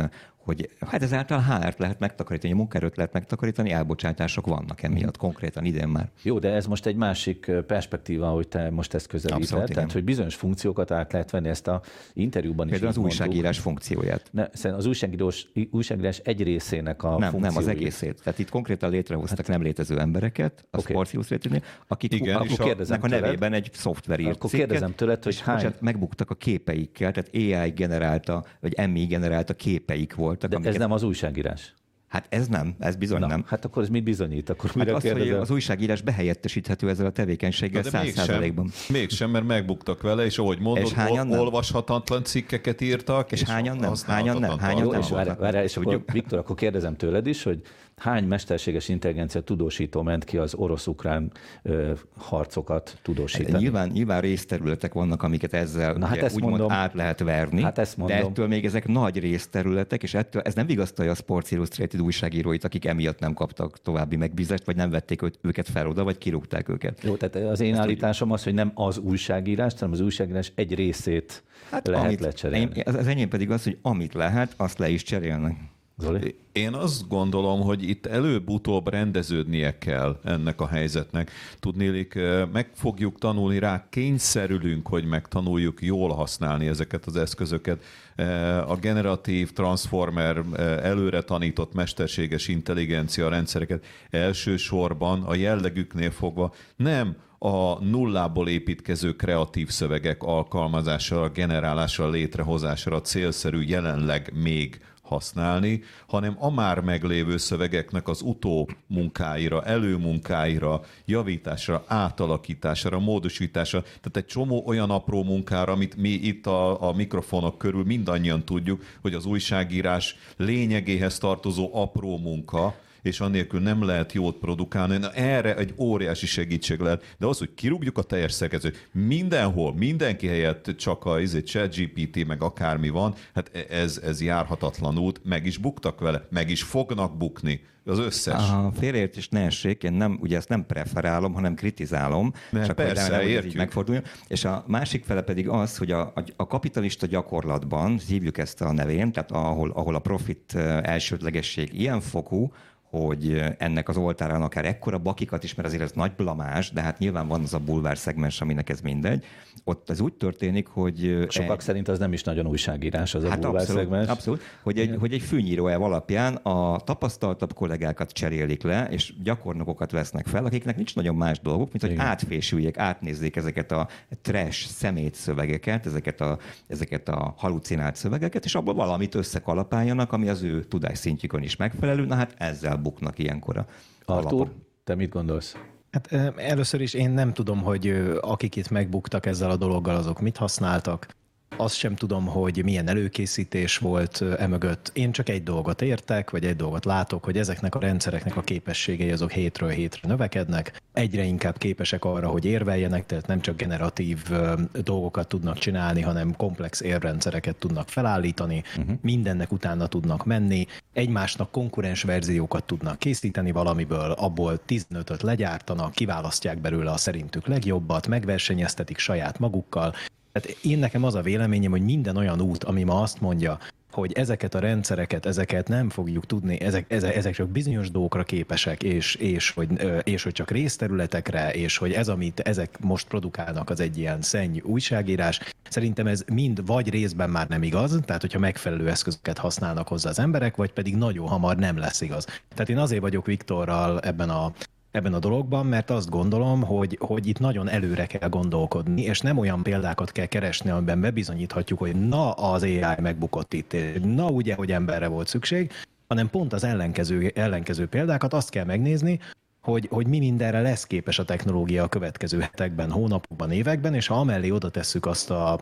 hogy hát ezáltal HR-t lehet megtakarítani, a munkaerőt lehet megtakarítani, elbocsátások vannak emiatt konkrétan idén már. Jó, de ez most egy másik perspektíva, hogy te most ezt közelíted, tehát hogy bizonyos funkciókat át lehet venni, ezt a interjúban Például is az újságírás funkcióját. Ne, az újságírás, újságírás egy részének a nem, funkciói. Nem, az egészét. Tehát itt konkrétan létrehoztak hát, nem létező embereket, a okay. Sparcius akik Igen, akkor kérdezem a nevében egy szoftver írt Akkor kérdezem tőled, hogy hány... megbuktak a képeikkel, tehát AI generálta, vagy MI generálta képeik volt voltak. De amiket... ez nem az újságírás? Hát ez nem, ez bizony Na, nem. Hát akkor ez mit bizonyít? Akkor hát az, hogy az újságírás behelyettesíthető ezzel a tevékenységgel száz százalékban. Mégsem, mert megbuktak vele, és ahogy mondod, és hányan nem? olvashatatlan cikkeket írtak. És, és hányan nem? Hányan nem? Hányan nem? És, várj, várj, és akkor, Viktor, akkor kérdezem tőled is, hogy hány mesterséges intelligencia tudósító ment ki az orosz-ukrán harcokat tudósítani? Hát, nyilván, nyilván részterületek vannak, amiket ezzel Na, hát ugye, úgymond mondom, át lehet verni, hát ezt mondom. de ettől még ezek nagy részterületek, és ettől ez nem vigasztalja a Sports Illustrated újságíróit, akik emiatt nem kaptak további megbízást, vagy nem vették őket fel oda, vagy kirúgták őket. Jó, tehát az én Ezt állításom az, hogy nem az újságírás, hanem az újságírás egy részét hát lehet amit, lecserélni. Az enyém pedig az, hogy amit lehet, azt le is cserélnek. Zoli? Én azt gondolom, hogy itt előbb-utóbb rendeződnie kell ennek a helyzetnek. Tudnélik, meg fogjuk tanulni rá, kényszerülünk, hogy megtanuljuk jól használni ezeket az eszközöket. A generatív transformer előre tanított mesterséges intelligencia rendszereket elsősorban a jellegüknél fogva nem a nullából építkező kreatív szövegek alkalmazására, generálására, létrehozására célszerű jelenleg még használni, hanem a már meglévő szövegeknek az utó munkáira, előmunkáira, javításra, átalakításra, módosításra, tehát egy csomó olyan apró munkára, amit mi itt a, a mikrofonok körül mindannyian tudjuk, hogy az újságírás lényegéhez tartozó apró munka, és annélkül nem lehet jót produkálni. Na, erre egy óriási segítség lehet. De az, hogy kirúgjuk a teljes szerkezőt, mindenhol, mindenki helyett csak a izé, ChatGPT, meg akármi van, hát e- ez, ez járhatatlan út, meg is buktak vele, meg is fognak bukni az összes. A félreértés ne essék, én nem, ugye ezt nem preferálom, hanem kritizálom. Mert csak persze, hogy ez így megforduljon. És a másik fele pedig az, hogy a, a, a kapitalista gyakorlatban, hívjuk ezt a nevén, tehát ahol, ahol a profit elsődlegesség ilyen fokú, hogy ennek az oltárán akár ekkora bakikat is, mert azért ez nagy blamás, de hát nyilván van az a bulvár szegmens, aminek ez mindegy. Ott ez úgy történik, hogy... Sokak egy... szerint az nem is nagyon újságírás, az hát a bulvár abszolút, szegmens. Abszolút, hogy egy, hogy egy fűnyíró elv alapján a tapasztaltabb kollégákat cserélik le, és gyakornokokat vesznek fel, akiknek nincs nagyon más dolguk, mint hogy Igen. átfésüljék, átnézzék ezeket a trash szemét szövegeket, ezeket a, ezeket a halucinált szövegeket, és abból valamit összekalapáljanak, ami az ő tudásszintjükön is megfelelő. Na hát ezzel buknak ilyenkor a Artur, te mit gondolsz? Hát először is én nem tudom, hogy akik itt megbuktak ezzel a dologgal, azok mit használtak. Azt sem tudom, hogy milyen előkészítés volt emögött. Én csak egy dolgot értek, vagy egy dolgot látok, hogy ezeknek a rendszereknek a képességei azok hétről hétre növekednek, egyre inkább képesek arra, hogy érveljenek, tehát nem csak generatív dolgokat tudnak csinálni, hanem komplex érrendszereket tudnak felállítani, uh-huh. mindennek utána tudnak menni, egymásnak konkurens verziókat tudnak készíteni valamiből, abból 15-öt legyártanak, kiválasztják belőle a szerintük legjobbat, megversenyeztetik saját magukkal, tehát én nekem az a véleményem, hogy minden olyan út, ami ma azt mondja, hogy ezeket a rendszereket, ezeket nem fogjuk tudni, ezek, ezek, ezek csak bizonyos dolgokra képesek, és, és, hogy, és hogy csak részterületekre, és hogy ez, amit ezek most produkálnak, az egy ilyen szenny újságírás. Szerintem ez mind vagy részben már nem igaz, tehát hogyha megfelelő eszközöket használnak hozzá az emberek, vagy pedig nagyon hamar nem lesz igaz. Tehát én azért vagyok Viktorral ebben a ebben a dologban, mert azt gondolom, hogy, hogy itt nagyon előre kell gondolkodni, és nem olyan példákat kell keresni, amiben bebizonyíthatjuk, hogy na az AI megbukott itt, na ugye, hogy emberre volt szükség, hanem pont az ellenkező, ellenkező példákat azt kell megnézni, hogy, hogy mi mindenre lesz képes a technológia a következő hetekben, hónapokban, években, és ha amellé oda tesszük azt, a,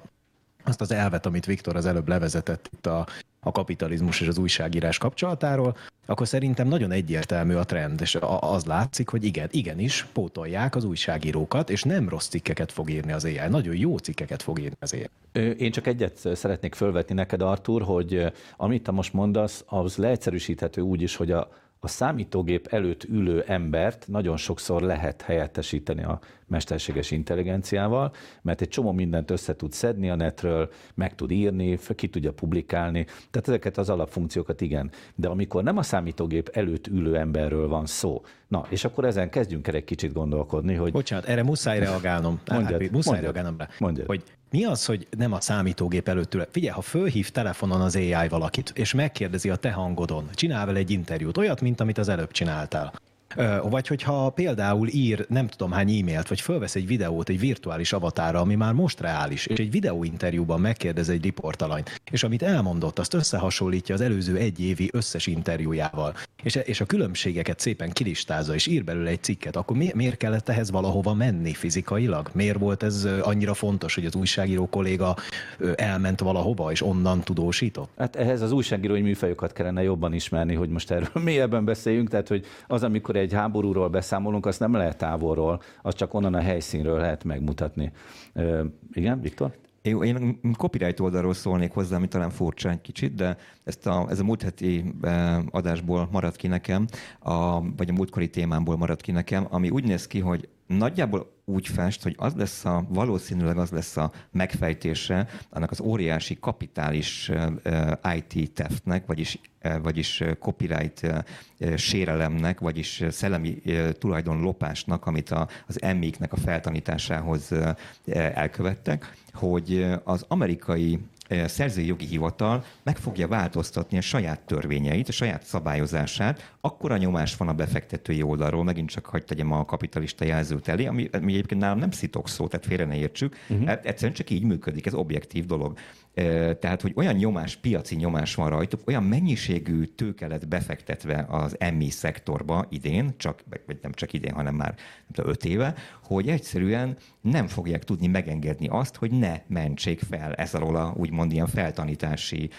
azt az elvet, amit Viktor az előbb levezetett itt a a kapitalizmus és az újságírás kapcsolatáról, akkor szerintem nagyon egyértelmű a trend, és az látszik, hogy igen, igenis pótolják az újságírókat, és nem rossz cikkeket fog írni az AI, nagyon jó cikkeket fog írni az AI. Én csak egyet szeretnék fölvetni neked, Artur, hogy amit te most mondasz, az leegyszerűsíthető úgy is, hogy a, a számítógép előtt ülő embert nagyon sokszor lehet helyettesíteni a mesterséges intelligenciával, mert egy csomó mindent össze tud szedni a netről, meg tud írni, ki tudja publikálni, tehát ezeket az alapfunkciókat igen. De amikor nem a számítógép előtt ülő emberről van szó, na, és akkor ezen kezdjünk el egy kicsit gondolkodni, hogy... Bocsánat, erre muszáj reagálnom. Mondjad, muszáj mondjad, reagálnom rá. mondjad. Hogy mi az, hogy nem a számítógép előtt ül? Figyelj, ha fölhív telefonon az AI valakit, és megkérdezi a te hangodon, csinál vele egy interjút, olyat, mint amit az előbb csináltál. Vagy hogyha például ír nem tudom hány e-mailt, vagy fölvesz egy videót egy virtuális avatára, ami már most reális, és egy videóinterjúban megkérdez egy riportalanyt, és amit elmondott, azt összehasonlítja az előző egy évi összes interjújával, és, és a különbségeket szépen kilistázza, és ír belőle egy cikket, akkor mi, miért kellett ehhez valahova menni fizikailag? Miért volt ez annyira fontos, hogy az újságíró kolléga elment valahova, és onnan tudósított? Hát ehhez az újságírói műfajokat kellene jobban ismerni, hogy most erről mélyebben beszéljünk, tehát hogy az, amikor egy háborúról beszámolunk, azt nem lehet távolról, az csak onnan a helyszínről lehet megmutatni. Igen, Viktor? Én copyright oldalról szólnék hozzá, ami talán furcsa egy kicsit, de ezt a, ez a múlt heti adásból maradt ki nekem, a, vagy a múltkori témámból maradt ki nekem, ami úgy néz ki, hogy nagyjából úgy fest, hogy az lesz a, valószínűleg az lesz a megfejtése annak az óriási kapitális IT teftnek, vagyis, vagyis copyright sérelemnek, vagyis szellemi tulajdonlopásnak, amit a, az emmiknek a feltanításához elkövettek, hogy az amerikai szerzői jogi hivatal meg fogja változtatni a saját törvényeit, a saját szabályozását, akkor a nyomás van a befektetői oldalról, megint csak hagyd tegyem a kapitalista jelzőt elé, ami, ami egyébként nálam nem szitok szó, tehát félre ne értsük, uh-huh. egyszerűen csak így működik, ez objektív dolog. Tehát, hogy olyan nyomás, piaci nyomás van rajtuk, olyan mennyiségű tőke lett befektetve az emmi szektorba idén, csak, vagy nem csak idén, hanem már nem öt éve, hogy egyszerűen nem fogják tudni megengedni azt, hogy ne mentsék fel ez alól a úgymond ilyen feltanítási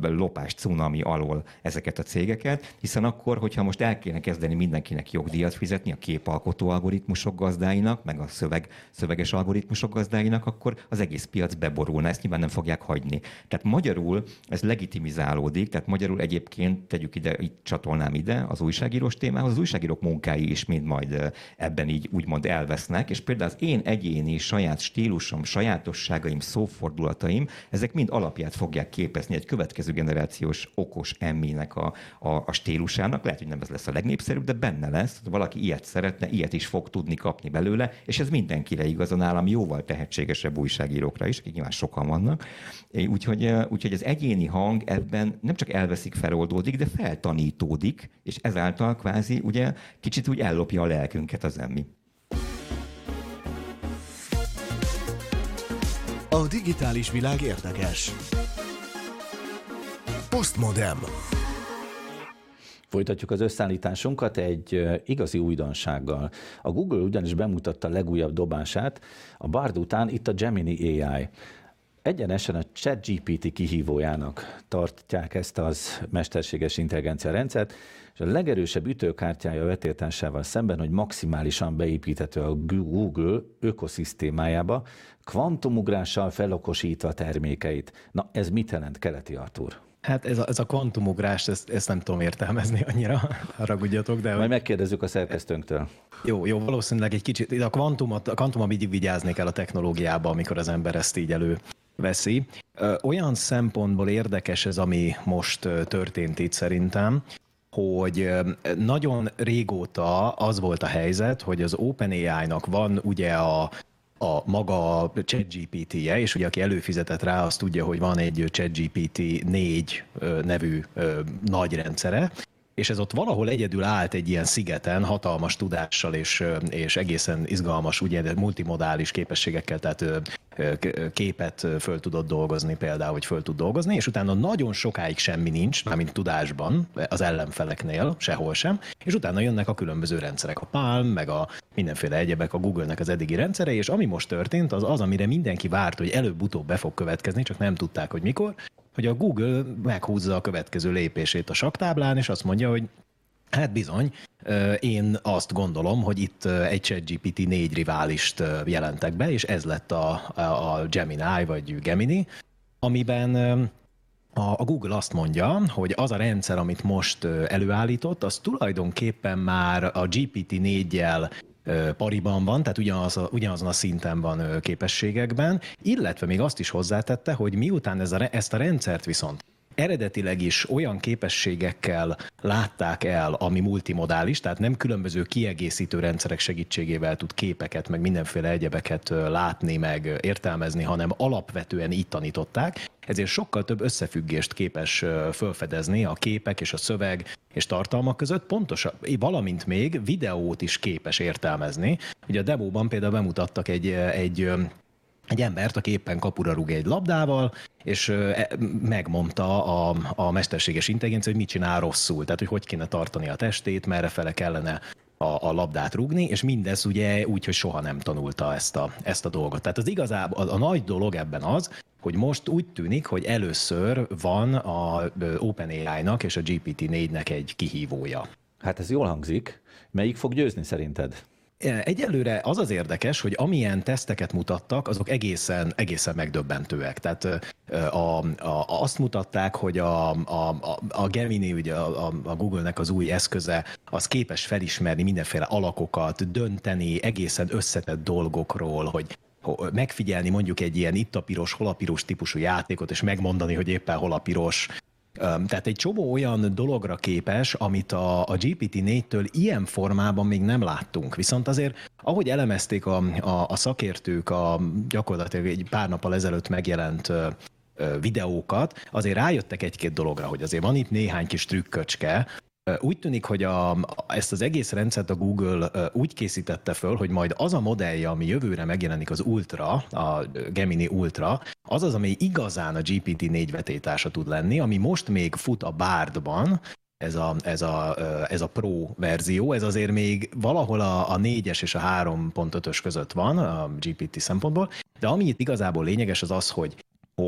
lopás cunami alól ezeket a cégeket, hiszen akkor, hogyha most el kéne kezdeni mindenkinek jogdíjat fizetni a képalkotó algoritmusok gazdáinak, meg a szöveg, szöveges algoritmusok gazdáinak, akkor az egész piac beborulna, ezt nyilván nem fogják hagyni. Tehát magyarul ez legitimizálódik, tehát magyarul egyébként tegyük ide, itt csatolnám ide az újságírós témához, az újságírók munkái is mind majd ebben így úgymond elvesznek, és például az én egyéni saját stílusom, sajátosságaim, szófordulataim, ezek mind alapját fogják képezni egy következő generációs okos emmének a, a, a stílusának. Lehet, hogy nem ez lesz a legnépszerűbb, de benne lesz. Valaki ilyet szeretne, ilyet is fog tudni kapni belőle, és ez mindenkire igaz a nálam jóval tehetségesebb újságírókra is, akik nyilván sokan vannak. Úgyhogy, úgyhogy az egyéni hang ebben nem csak elveszik, feloldódik, de feltanítódik, és ezáltal kvázi ugye kicsit úgy ellopja a lelkünket az emmi. A digitális világ érdekes. Postmodem. Folytatjuk az összeállításunkat egy igazi újdonsággal. A Google ugyanis bemutatta a legújabb dobását, a Bard után itt a Gemini AI. Egyenesen a ChatGPT kihívójának tartják ezt az mesterséges intelligencia rendszert, és a legerősebb ütőkártyája vetétásával szemben, hogy maximálisan beépíthető a Google ökoszisztémájába, kvantumugrással felokosítva termékeit. Na, ez mit jelent, Keleti Artur? Hát ez a, ez a kvantumugrás, ezt, ezt nem tudom értelmezni annyira, haragudjatok, de... Majd megkérdezzük a szerkesztőnktől. Jó, jó, valószínűleg egy kicsit, a kvantumot, a kvantumot mindig vigyázni kell a technológiába, amikor az ember ezt így elő veszi. Olyan szempontból érdekes ez, ami most történt itt szerintem, hogy nagyon régóta az volt a helyzet, hogy az OpenAI-nak van ugye a a maga ChatGPT-je, és ugye aki előfizetett rá, az tudja, hogy van egy ChatGPT 4 nevű nagy rendszere, és ez ott valahol egyedül állt egy ilyen szigeten, hatalmas tudással és, és egészen izgalmas, ugye multimodális képességekkel, tehát képet föl tudott dolgozni például, hogy föl tud dolgozni, és utána nagyon sokáig semmi nincs, mármint tudásban, az ellenfeleknél, sehol sem, és utána jönnek a különböző rendszerek, a Palm, meg a mindenféle egyebek, a Google-nek az eddigi rendszere, és ami most történt, az az, amire mindenki várt, hogy előbb-utóbb be fog következni, csak nem tudták, hogy mikor, hogy a Google meghúzza a következő lépését a saktáblán, és azt mondja, hogy Hát bizony, én azt gondolom, hogy itt egy ChatGPT 4 riválist jelentek be, és ez lett a, a Gemini, vagy Gemini, amiben a Google azt mondja, hogy az a rendszer, amit most előállított, az tulajdonképpen már a GPT-4-jel pariban van, tehát ugyanaz a, ugyanazon a szinten van képességekben, illetve még azt is hozzátette, hogy miután ez a, ezt a rendszert viszont eredetileg is olyan képességekkel látták el, ami multimodális, tehát nem különböző kiegészítő rendszerek segítségével tud képeket, meg mindenféle egyebeket látni, meg értelmezni, hanem alapvetően így tanították, ezért sokkal több összefüggést képes felfedezni a képek és a szöveg és tartalmak között, pontosan, valamint még videót is képes értelmezni. Ugye a demóban például bemutattak egy, egy egy embert, aki éppen kapura rúg egy labdával, és e, megmondta a, a mesterséges intelligencia, hogy mit csinál rosszul, tehát hogy hogy kéne tartani a testét, merre fele kellene a, a labdát rúgni, és mindez ugye úgy, hogy soha nem tanulta ezt a, ezt a dolgot. Tehát az igazából a, a nagy dolog ebben az, hogy most úgy tűnik, hogy először van a OpenAI-nak és a GPT-4-nek egy kihívója. Hát ez jól hangzik. Melyik fog győzni szerinted? Egyelőre az az érdekes, hogy amilyen teszteket mutattak, azok egészen, egészen megdöbbentőek. Tehát a, a, azt mutatták, hogy a, a, a Gemini, ugye a, a Google-nek az új eszköze, az képes felismerni mindenféle alakokat, dönteni egészen összetett dolgokról, hogy megfigyelni mondjuk egy ilyen itt a piros, hol a piros típusú játékot, és megmondani, hogy éppen hol a piros, tehát egy csomó olyan dologra képes, amit a, a GPT-4-től ilyen formában még nem láttunk. Viszont azért, ahogy elemezték a, a, a szakértők a gyakorlatilag egy pár nappal ezelőtt megjelent videókat, azért rájöttek egy-két dologra, hogy azért van itt néhány kis trükköcske, úgy tűnik, hogy a, ezt az egész rendszert a Google úgy készítette föl, hogy majd az a modellje, ami jövőre megjelenik az Ultra, a Gemini Ultra, az az, ami igazán a GPT-4 vetétása tud lenni, ami most még fut a Bardban, ez a, ez, a, ez a Pro verzió, ez azért még valahol a, a 4-es és a 3.5-ös között van a GPT szempontból, de ami itt igazából lényeges az az, hogy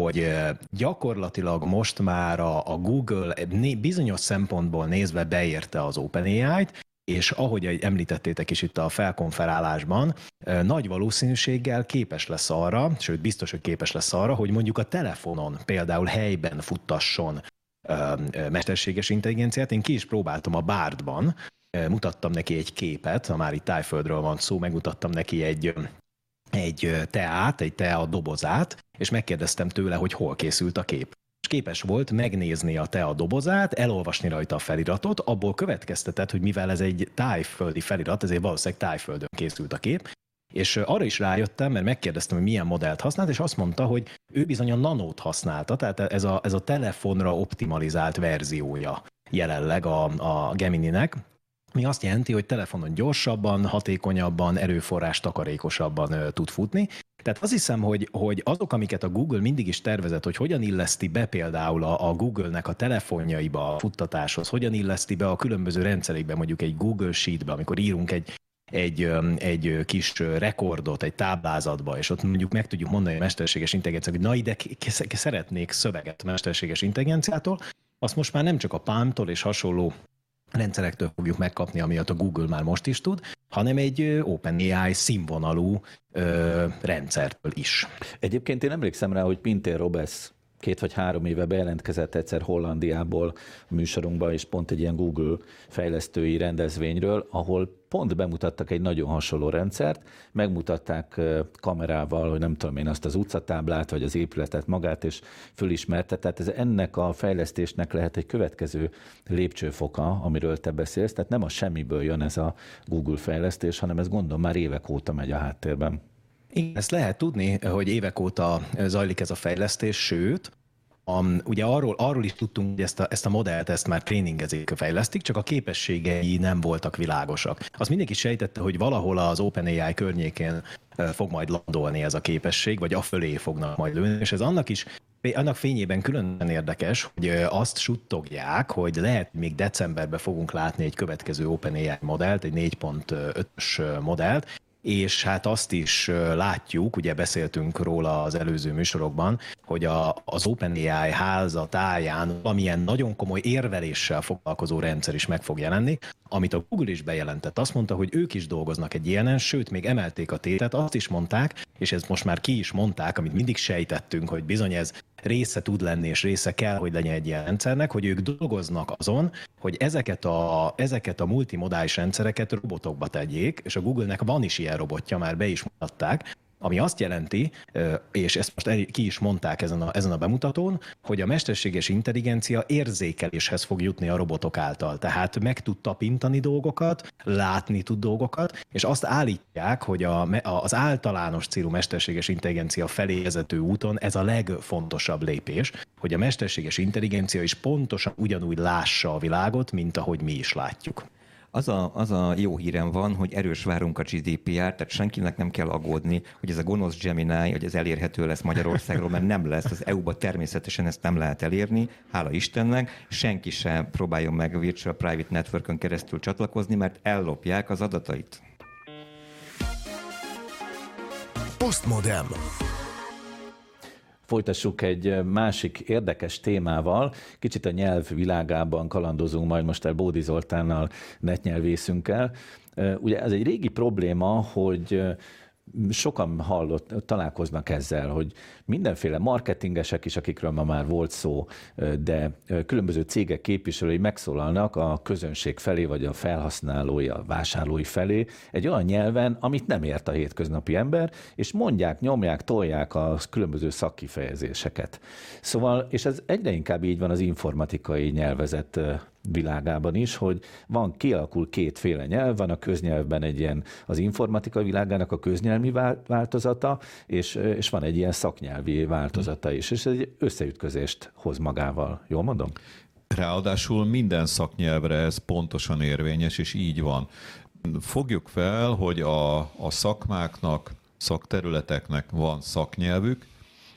hogy gyakorlatilag most már a, Google bizonyos szempontból nézve beérte az OpenAI-t, és ahogy említettétek is itt a felkonferálásban, nagy valószínűséggel képes lesz arra, sőt biztos, hogy képes lesz arra, hogy mondjuk a telefonon például helyben futtasson mesterséges intelligenciát. Én ki is próbáltam a Bardban, mutattam neki egy képet, ha már itt tájföldről van szó, megmutattam neki egy egy teát, egy tea dobozát, és megkérdeztem tőle, hogy hol készült a kép. És képes volt megnézni a tea dobozát, elolvasni rajta a feliratot, abból következtetett, hogy mivel ez egy tájföldi felirat, ezért valószínűleg tájföldön készült a kép, és arra is rájöttem, mert megkérdeztem, hogy milyen modellt használt, és azt mondta, hogy ő bizony a nanót használta, tehát ez a, ez a telefonra optimalizált verziója jelenleg a, a Gemini-nek, mi azt jelenti, hogy telefonon gyorsabban, hatékonyabban, erőforrás takarékosabban tud futni. Tehát azt hiszem, hogy, hogy azok, amiket a Google mindig is tervezett, hogy hogyan illeszti be például a, a Google-nek a telefonjaiba a futtatáshoz, hogyan illeszti be a különböző rendszerekbe, mondjuk egy Google Sheetbe, amikor írunk egy, egy, egy kis rekordot egy táblázatba, és ott mondjuk meg tudjuk mondani a mesterséges intelligenciát, hogy na ide szeretnék szöveget mesterséges intelligenciától, azt most már nem csak a Palm-tól és hasonló rendszerektől fogjuk megkapni, amiatt a Google már most is tud, hanem egy OpenAI színvonalú ö, rendszertől is. Egyébként én emlékszem rá, hogy Pintér Robesz két vagy három éve bejelentkezett egyszer Hollandiából a műsorunkba, és pont egy ilyen Google fejlesztői rendezvényről, ahol pont bemutattak egy nagyon hasonló rendszert, megmutatták kamerával, hogy nem tudom én azt az utcatáblát, vagy az épületet magát, és fölismerte. Tehát ez ennek a fejlesztésnek lehet egy következő lépcsőfoka, amiről te beszélsz. Tehát nem a semmiből jön ez a Google fejlesztés, hanem ez gondolom már évek óta megy a háttérben. Igen, ezt lehet tudni, hogy évek óta zajlik ez a fejlesztés, sőt, a, ugye arról, arról is tudtunk, hogy ezt a, ezt a modellt ezt már tréningezik, fejlesztik, csak a képességei nem voltak világosak. Azt mindenki sejtette, hogy valahol az OpenAI környékén fog majd landolni ez a képesség, vagy afölé fognak majd lőni, és ez annak is annak fényében különösen érdekes, hogy azt suttogják, hogy lehet, még decemberben fogunk látni egy következő OpenAI modellt, egy 4.5-ös modellt, és hát azt is látjuk, ugye beszéltünk róla az előző műsorokban, hogy a, az OpenAI háza táján valamilyen nagyon komoly érveléssel foglalkozó rendszer is meg fog jelenni, amit a Google is bejelentett. Azt mondta, hogy ők is dolgoznak egy ilyenen, sőt, még emelték a tétet, azt is mondták, és ez most már ki is mondták, amit mindig sejtettünk, hogy bizony ez része tud lenni, és része kell, hogy legyen egy ilyen rendszernek, hogy ők dolgoznak azon, hogy ezeket a, ezeket a multimodális rendszereket robotokba tegyék, és a Google-nek van is ilyen robotja, már be is mutatták, ami azt jelenti, és ezt most ki is mondták ezen a, ezen a bemutatón, hogy a mesterséges intelligencia érzékeléshez fog jutni a robotok által. Tehát meg tud tapintani dolgokat, látni tud dolgokat, és azt állítják, hogy a, az általános célú mesterséges intelligencia felé vezető úton ez a legfontosabb lépés, hogy a mesterséges intelligencia is pontosan ugyanúgy lássa a világot, mint ahogy mi is látjuk. Az a, az a jó hírem van, hogy erős várunk a GDPR, tehát senkinek nem kell aggódni, hogy ez a gonosz Gemini, hogy ez elérhető lesz Magyarországról, mert nem lesz. Az EU-ba természetesen ezt nem lehet elérni, hála Istennek. Senki sem próbáljon meg a Virtual Private Networkön keresztül csatlakozni, mert ellopják az adatait. Postmodem. Folytassuk egy másik érdekes témával. Kicsit a nyelv világában kalandozunk majd most el Bódi Zoltánnal, netnyelvészünkkel. Ugye ez egy régi probléma, hogy sokan hallott, találkoznak ezzel, hogy mindenféle marketingesek is, akikről ma már volt szó, de különböző cégek képviselői megszólalnak a közönség felé, vagy a felhasználói, a vásárlói felé egy olyan nyelven, amit nem ért a hétköznapi ember, és mondják, nyomják, tolják a különböző szakkifejezéseket. Szóval, és ez egyre inkább így van az informatikai nyelvezet világában is, hogy van, kialakul kétféle nyelv, van a köznyelvben egy ilyen az informatika világának a köznyelmi változata, és, és van egy ilyen szaknyelvi változata is, és ez egy összeütközést hoz magával. Jól mondom? Ráadásul minden szaknyelvre ez pontosan érvényes, és így van. Fogjuk fel, hogy a, a szakmáknak, szakterületeknek van szaknyelvük,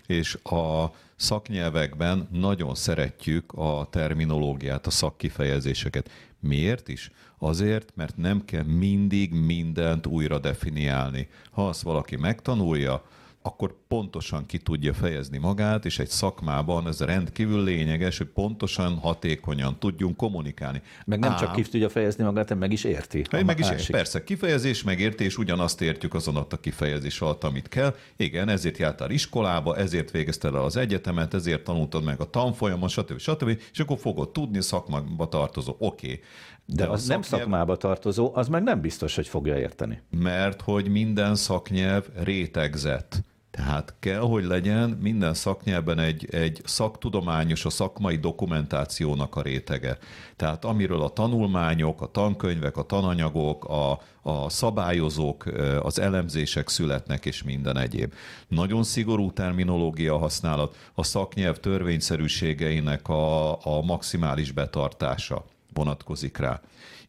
és a szaknyelvekben nagyon szeretjük a terminológiát, a szakkifejezéseket. Miért is? Azért, mert nem kell mindig mindent újra definiálni. Ha azt valaki megtanulja, akkor pontosan ki tudja fejezni magát, és egy szakmában ez rendkívül lényeges, hogy pontosan, hatékonyan tudjunk kommunikálni. Meg nem Ám, csak ki tudja fejezni magát, hanem meg is érti. Meg is érti. Persze, kifejezés, megértés, ugyanazt értjük azon a kifejezés alatt, amit kell. Igen, ezért jártál iskolába, ezért végezted el az egyetemet, ezért tanultad meg a tanfolyamon, stb. stb. És akkor fogod tudni, szakmába tartozó. Oké. Okay. De, De az szaknyelv... nem szakmába tartozó, az meg nem biztos, hogy fogja érteni. Mert hogy minden szaknyelv rétegzett. Tehát kell, hogy legyen minden szaknyelben egy, egy szaktudományos, a szakmai dokumentációnak a rétege. Tehát amiről a tanulmányok, a tankönyvek, a tananyagok, a, a szabályozók, az elemzések születnek, és minden egyéb. Nagyon szigorú terminológia használat, a szaknyelv törvényszerűségeinek a, a maximális betartása vonatkozik rá.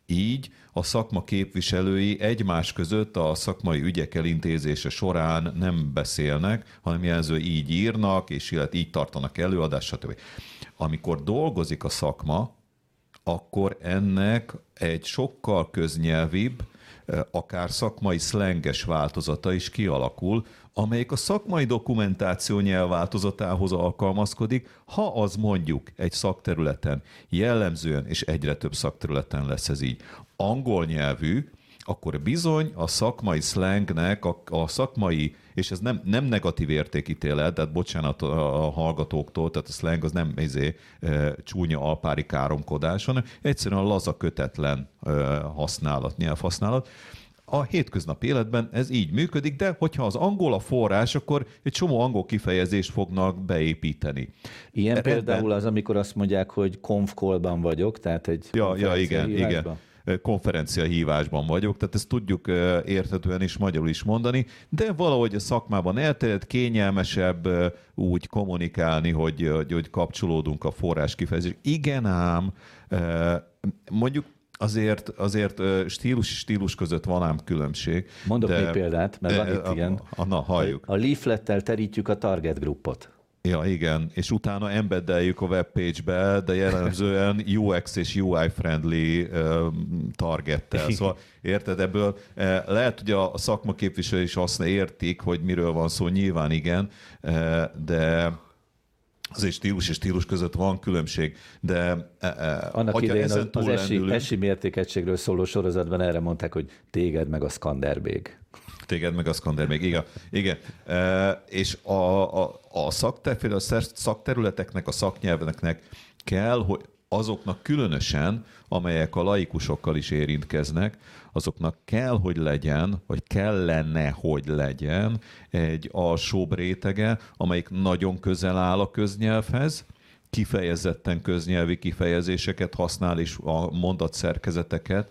Így a szakma képviselői egymás között a szakmai ügyek elintézése során nem beszélnek, hanem jelző így írnak, és illetve így tartanak előadást, stb. Amikor dolgozik a szakma, akkor ennek egy sokkal köznyelvibb, akár szakmai szlenges változata is kialakul, amelyik a szakmai dokumentáció nyelvváltozatához alkalmazkodik, ha az mondjuk egy szakterületen jellemzően, és egyre több szakterületen lesz ez így, angol nyelvű, akkor bizony a szakmai slangnek, a, a szakmai, és ez nem, nem negatív értékítélet, tehát bocsánat a, a hallgatóktól, tehát a slang az nem ezé, e, csúnya alpári káromkodás, hanem egyszerűen a laza kötetlen e, használat, nyelvhasználat. A hétköznapi életben ez így működik, de hogyha az angol a forrás, akkor egy csomó angol kifejezést fognak beépíteni. Ilyen Ebben... például az, amikor azt mondják, hogy konfkolban vagyok, tehát egy ja, ja, igen, igen konferencia hívásban vagyok, tehát ezt tudjuk érthetően is magyarul is mondani, de valahogy a szakmában elterjedt, kényelmesebb úgy kommunikálni, hogy, hogy, hogy kapcsolódunk a forrás kifejezés. Igen ám, mondjuk azért, azért stílus stílus között van ám különbség. Mondok de, még példát, mert van itt ilyen. A, na, halljuk. A leaflettel terítjük a target groupot. Ja, igen, és utána embeddeljük a webpage-be, de jellemzően UX és UI friendly uh, targettel. Szóval érted, ebből uh, lehet, hogy a szakma képviselő is azt értik, hogy miről van szó, nyilván igen, de azért stílus és stílus között van különbség, de Annak idején az, az esi, esi mértékegységről szóló sorozatban erre mondták, hogy téged meg a Skanderbég. Téged meg a Skanderbég, igen. igen. E, és a, a, a, a szakterületeknek, a szaknyelveknek kell, hogy azoknak különösen, amelyek a laikusokkal is érintkeznek, azoknak kell, hogy legyen, vagy kellene, hogy legyen egy alsóbb rétege, amelyik nagyon közel áll a köznyelvhez, kifejezetten köznyelvi kifejezéseket használ, és a mondatszerkezeteket,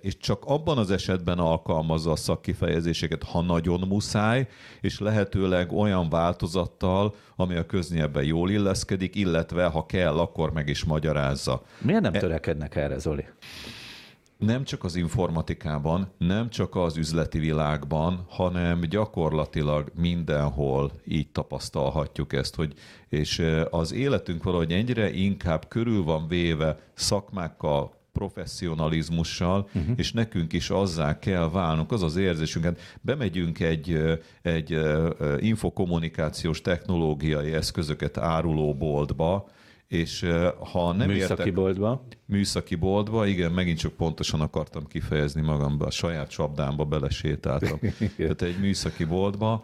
és csak abban az esetben alkalmazza a szakkifejezéseket, ha nagyon muszáj, és lehetőleg olyan változattal, ami a köznyelvben jól illeszkedik, illetve ha kell, akkor meg is magyarázza. Miért nem e- törekednek erre, Zoli? nem csak az informatikában, nem csak az üzleti világban, hanem gyakorlatilag mindenhol így tapasztalhatjuk ezt, hogy és az életünk valahogy ennyire inkább körül van véve szakmákkal, professzionalizmussal, uh-huh. és nekünk is azzá kell válnunk, az az érzésünket. Bemegyünk egy, egy infokommunikációs technológiai eszközöket áruló boltba, és ha nem Műszaki értek, boltba. Műszaki boltba, igen, megint csak pontosan akartam kifejezni magamba, a saját csapdámba belesétáltam. Tehát egy műszaki boltba,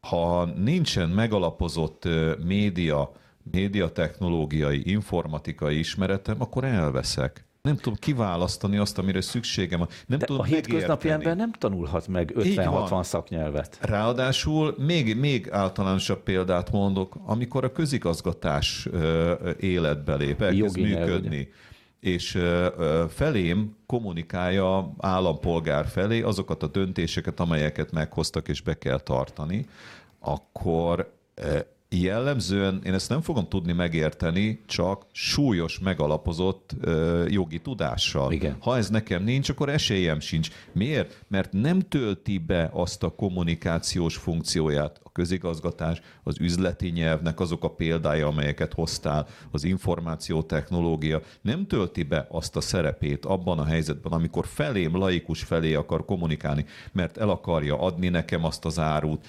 ha nincsen megalapozott média, médiatechnológiai, informatikai ismeretem, akkor elveszek nem tudom kiválasztani azt, amire szükségem van. Nem De tudom a hétköznapi ember nem tanulhat meg 50-60 szaknyelvet. Ráadásul még, még általánosabb példát mondok, amikor a közigazgatás életbe lép, elkezd működni. Nyelv, és felém kommunikálja állampolgár felé azokat a döntéseket, amelyeket meghoztak és be kell tartani, akkor jellemzően én ezt nem fogom tudni megérteni, csak súlyos, megalapozott ö, jogi tudással. Igen. Ha ez nekem nincs, akkor esélyem sincs. Miért? Mert nem tölti be azt a kommunikációs funkcióját a közigazgatás, az üzleti nyelvnek azok a példája, amelyeket hoztál, az információtechnológia nem tölti be azt a szerepét abban a helyzetben, amikor felém, laikus felé akar kommunikálni, mert el akarja adni nekem azt az árut,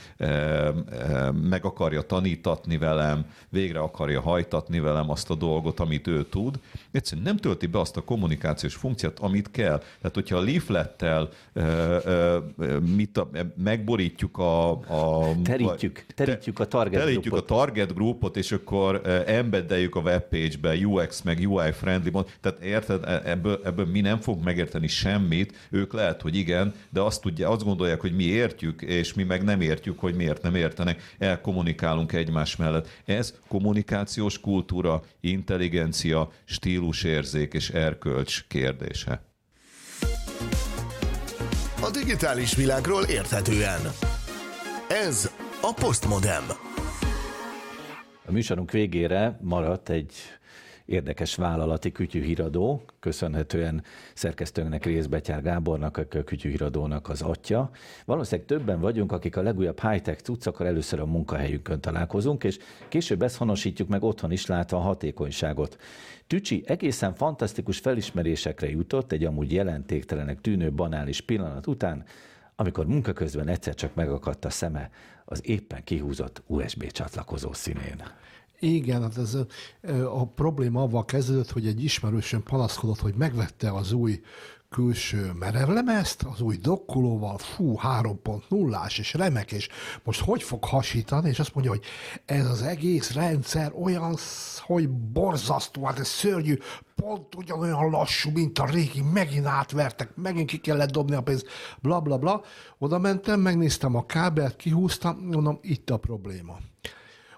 meg akarja tanítani, hajtatni velem, végre akarja hajtatni velem azt a dolgot, amit ő tud. Egyszerűen nem tölti be azt a kommunikációs funkciót, amit kell. Tehát, hogyha a leaflettel mit a, megborítjuk a... a terítjük, terítjük a target terítjük groupot. a target groupot, és akkor embeddeljük a webpage-be UX meg UI friendly. Tehát érted, e, ebből, ebből mi nem fogunk megérteni semmit, ők lehet, hogy igen, de azt, tudja, azt gondolják, hogy mi értjük, és mi meg nem értjük, hogy miért nem értenek. Elkommunikálunk egymás mellett. Ez kommunikációs kultúra, intelligencia, stílusérzék és erkölcs kérdése. A digitális világról érthetően. Ez a Postmodem. A műsorunk végére maradt egy érdekes vállalati kütyűhíradó, köszönhetően szerkesztőnknek Részbetyár Gábornak, a kütyűhíradónak az atya. Valószínűleg többen vagyunk, akik a legújabb high-tech cuccokkal először a munkahelyünkön találkozunk, és később ezt honosítjuk meg otthon is látva a hatékonyságot. Tücsi egészen fantasztikus felismerésekre jutott egy amúgy jelentéktelenek tűnő banális pillanat után, amikor munka közben egyszer csak megakadt a szeme az éppen kihúzott USB csatlakozó színén. Igen, hát ez a probléma avval kezdődött, hogy egy ismerősöm panaszkodott, hogy megvette az új külső merevlemezt, az új dokkolóval, fú, 3.0-ás, és remek, és most hogy fog hasítani, és azt mondja, hogy ez az egész rendszer olyan, hogy borzasztó, hát ez szörnyű, pont ugyanolyan lassú, mint a régi, megint átvertek, megint ki kellett dobni a pénzt, bla bla bla. Oda mentem, megnéztem a kábelt, kihúztam, mondom, itt a probléma.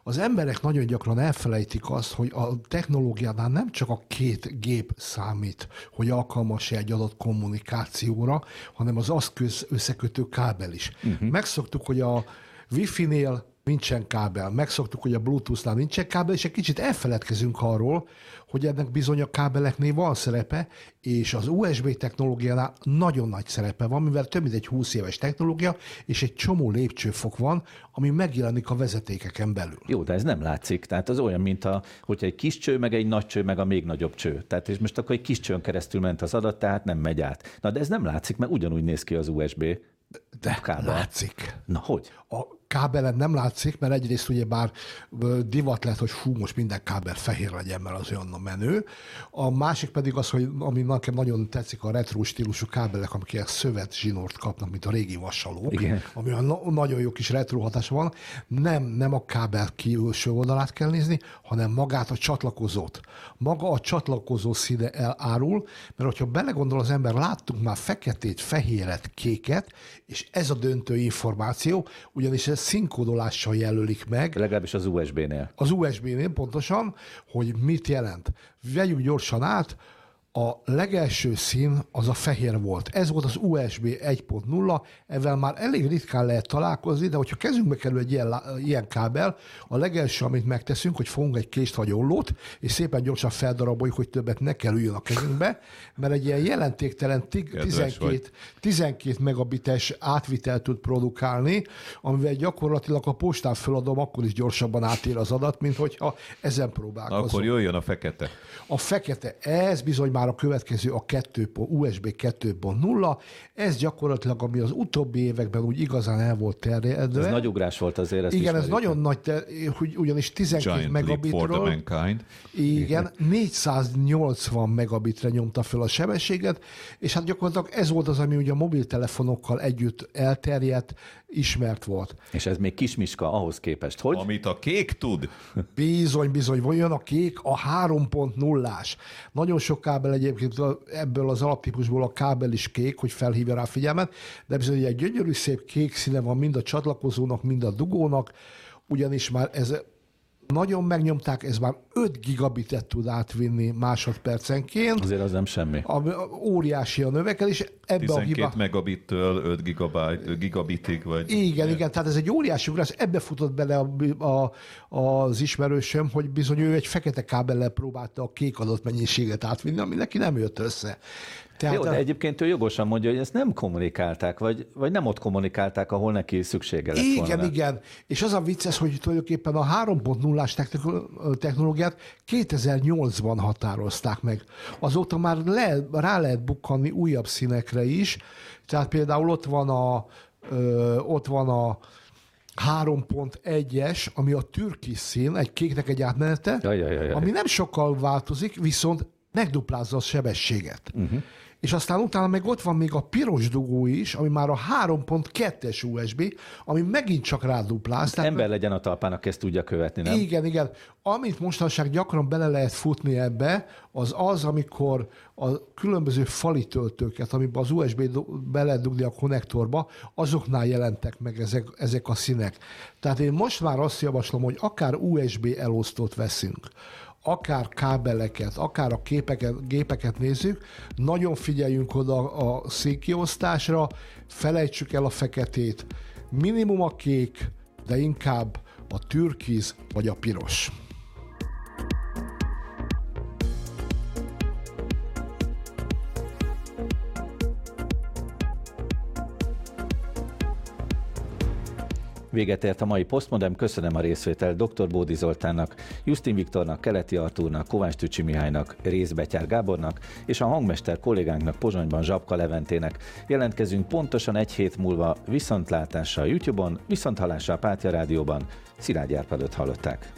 Az emberek nagyon gyakran elfelejtik azt, hogy a technológiánál nem csak a két gép számít, hogy alkalmas egy adott kommunikációra, hanem az azt összekötő kábel is. Uh-huh. Megszoktuk, hogy a Wi-Fi-nél nincsen kábel. Megszoktuk, hogy a Bluetooth-nál nincsen kábel, és egy kicsit elfeledkezünk arról, hogy ennek bizony a kábeleknél van szerepe, és az USB technológiánál nagyon nagy szerepe van, mivel több mint egy 20 éves technológia, és egy csomó lépcsőfok van, ami megjelenik a vezetékeken belül. Jó, de ez nem látszik. Tehát az olyan, mint a, hogyha egy kis cső, meg egy nagy cső, meg a még nagyobb cső. Tehát és most akkor egy kis csőn keresztül ment az adat, tehát nem megy át. Na de ez nem látszik, mert ugyanúgy néz ki az USB. De kábel. látszik. Na hogy? A kábelen nem látszik, mert egyrészt ugye bár divat lett, hogy fú, most minden kábel fehér legyen, mert az olyan a menő. A másik pedig az, hogy ami nekem nagyon tetszik, a retro stílusú kábelek, amik ilyen szövet zsinort kapnak, mint a régi vasalók, Igen. ami olyan na- nagyon jó kis retro hatása van. Nem, nem a kábel külső oldalát kell nézni, hanem magát a csatlakozót. Maga a csatlakozó színe elárul, mert hogyha belegondol az ember, láttunk már feketét, fehéret, kéket, és ez a döntő információ, ugyanis ez színkódolással jelölik meg, Legalábbis az USB-nél. az USB-nél pontosan, hogy mit jelent. Vegyük gyorsan át, a legelső szín az a fehér volt. Ez volt az USB 1.0, ezzel már elég ritkán lehet találkozni, de hogyha kezünkbe kerül egy ilyen, ilyen kábel, a legelső, amit megteszünk, hogy fogunk egy kést vagy ollót, és szépen gyorsan feldaraboljuk, hogy többet ne kerüljön a kezünkbe, mert egy ilyen jelentéktelen tig- Kedves 12, vagy. 12 megabites átvitelt tud produkálni, amivel gyakorlatilag a postán föladom, akkor is gyorsabban átér az adat, mint hogyha ezen próbálkozom. Akkor jöjjön a fekete. A fekete, ez bizony már a következő, a 2. po- USB 2.0, ez gyakorlatilag, ami az utóbbi években úgy igazán el volt terjedve. Ez nagy ugrás volt azért, ezt Igen, ez nagyon nagy, te, hogy ugyanis 12 Giant mankind. igen, 480 megabitre nyomta föl a sebességet, és hát gyakorlatilag ez volt az, ami ugye a mobiltelefonokkal együtt elterjedt, ismert volt. És ez még kismiska ahhoz képest, hogy? Amit a kék tud. Bizony, bizony, jön a kék, a 3.0-ás. Nagyon sok kábel egyébként ebből az alaptípusból a kábel is kék, hogy felhívja rá a figyelmet, de bizony egy gyönyörű szép kék színe van mind a csatlakozónak, mind a dugónak, ugyanis már ez nagyon megnyomták, ez már 5 gigabitet tud átvinni másodpercenként, Azért az nem semmi. ami óriási a növekedés. Ebbe a 12 hiba... megabittől 5 gigabyte, gigabitig, vagy... Igen, igen, tehát ez egy óriási ugrás, ebbe futott bele a, a, az ismerősöm, hogy bizony ő egy fekete kábellel próbálta a kék adott mennyiséget átvinni, ami neki nem jött össze. Tehát Jó, de egyébként ő jogosan mondja, hogy ezt nem kommunikálták, vagy, vagy nem ott kommunikálták, ahol neki szüksége lett volna. igen, igen. És az a vicces, hogy tulajdonképpen a 3.0-ás techniko- technológiát 2008-ban határozták meg. Azóta már le, rá lehet bukkanni újabb színekre is. Tehát például ott van a, ö, ott van a 3.1-es, ami a türkis szín, egy kéknek egy átmenete, jaj, jaj. ami nem sokkal változik, viszont megduplázza a sebességet. Uh-huh. És aztán utána meg ott van még a piros dugó is, ami már a 3.2-es USB, ami megint csak rádupláz. Tehát Ember legyen a talpának, ezt tudja követni, nem? igen, igen. Amit mostanság gyakran bele lehet futni ebbe, az az, amikor a különböző fali töltőket, amiben az USB be lehet dugni a konnektorba, azoknál jelentek meg ezek, ezek a színek. Tehát én most már azt javaslom, hogy akár USB elosztót veszünk, akár kábeleket, akár a képeket, gépeket nézzük, nagyon figyeljünk oda a szénkiosztásra, felejtsük el a feketét, minimum a kék, de inkább a türkiz vagy a piros. Véget ért a mai Postmodem, köszönöm a részvételt dr. Bódi Zoltánnak, Justin Viktornak, Keleti Artúrnak, Kovács Tücsi Mihálynak, Rész Betyár Gábornak és a hangmester kollégánknak Pozsonyban Zsabka Leventének. Jelentkezünk pontosan egy hét múlva viszontlátásra a YouTube-on, viszonthallásra a Pátya Rádióban. Szilágy Árpádot hallották.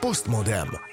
Postmodem.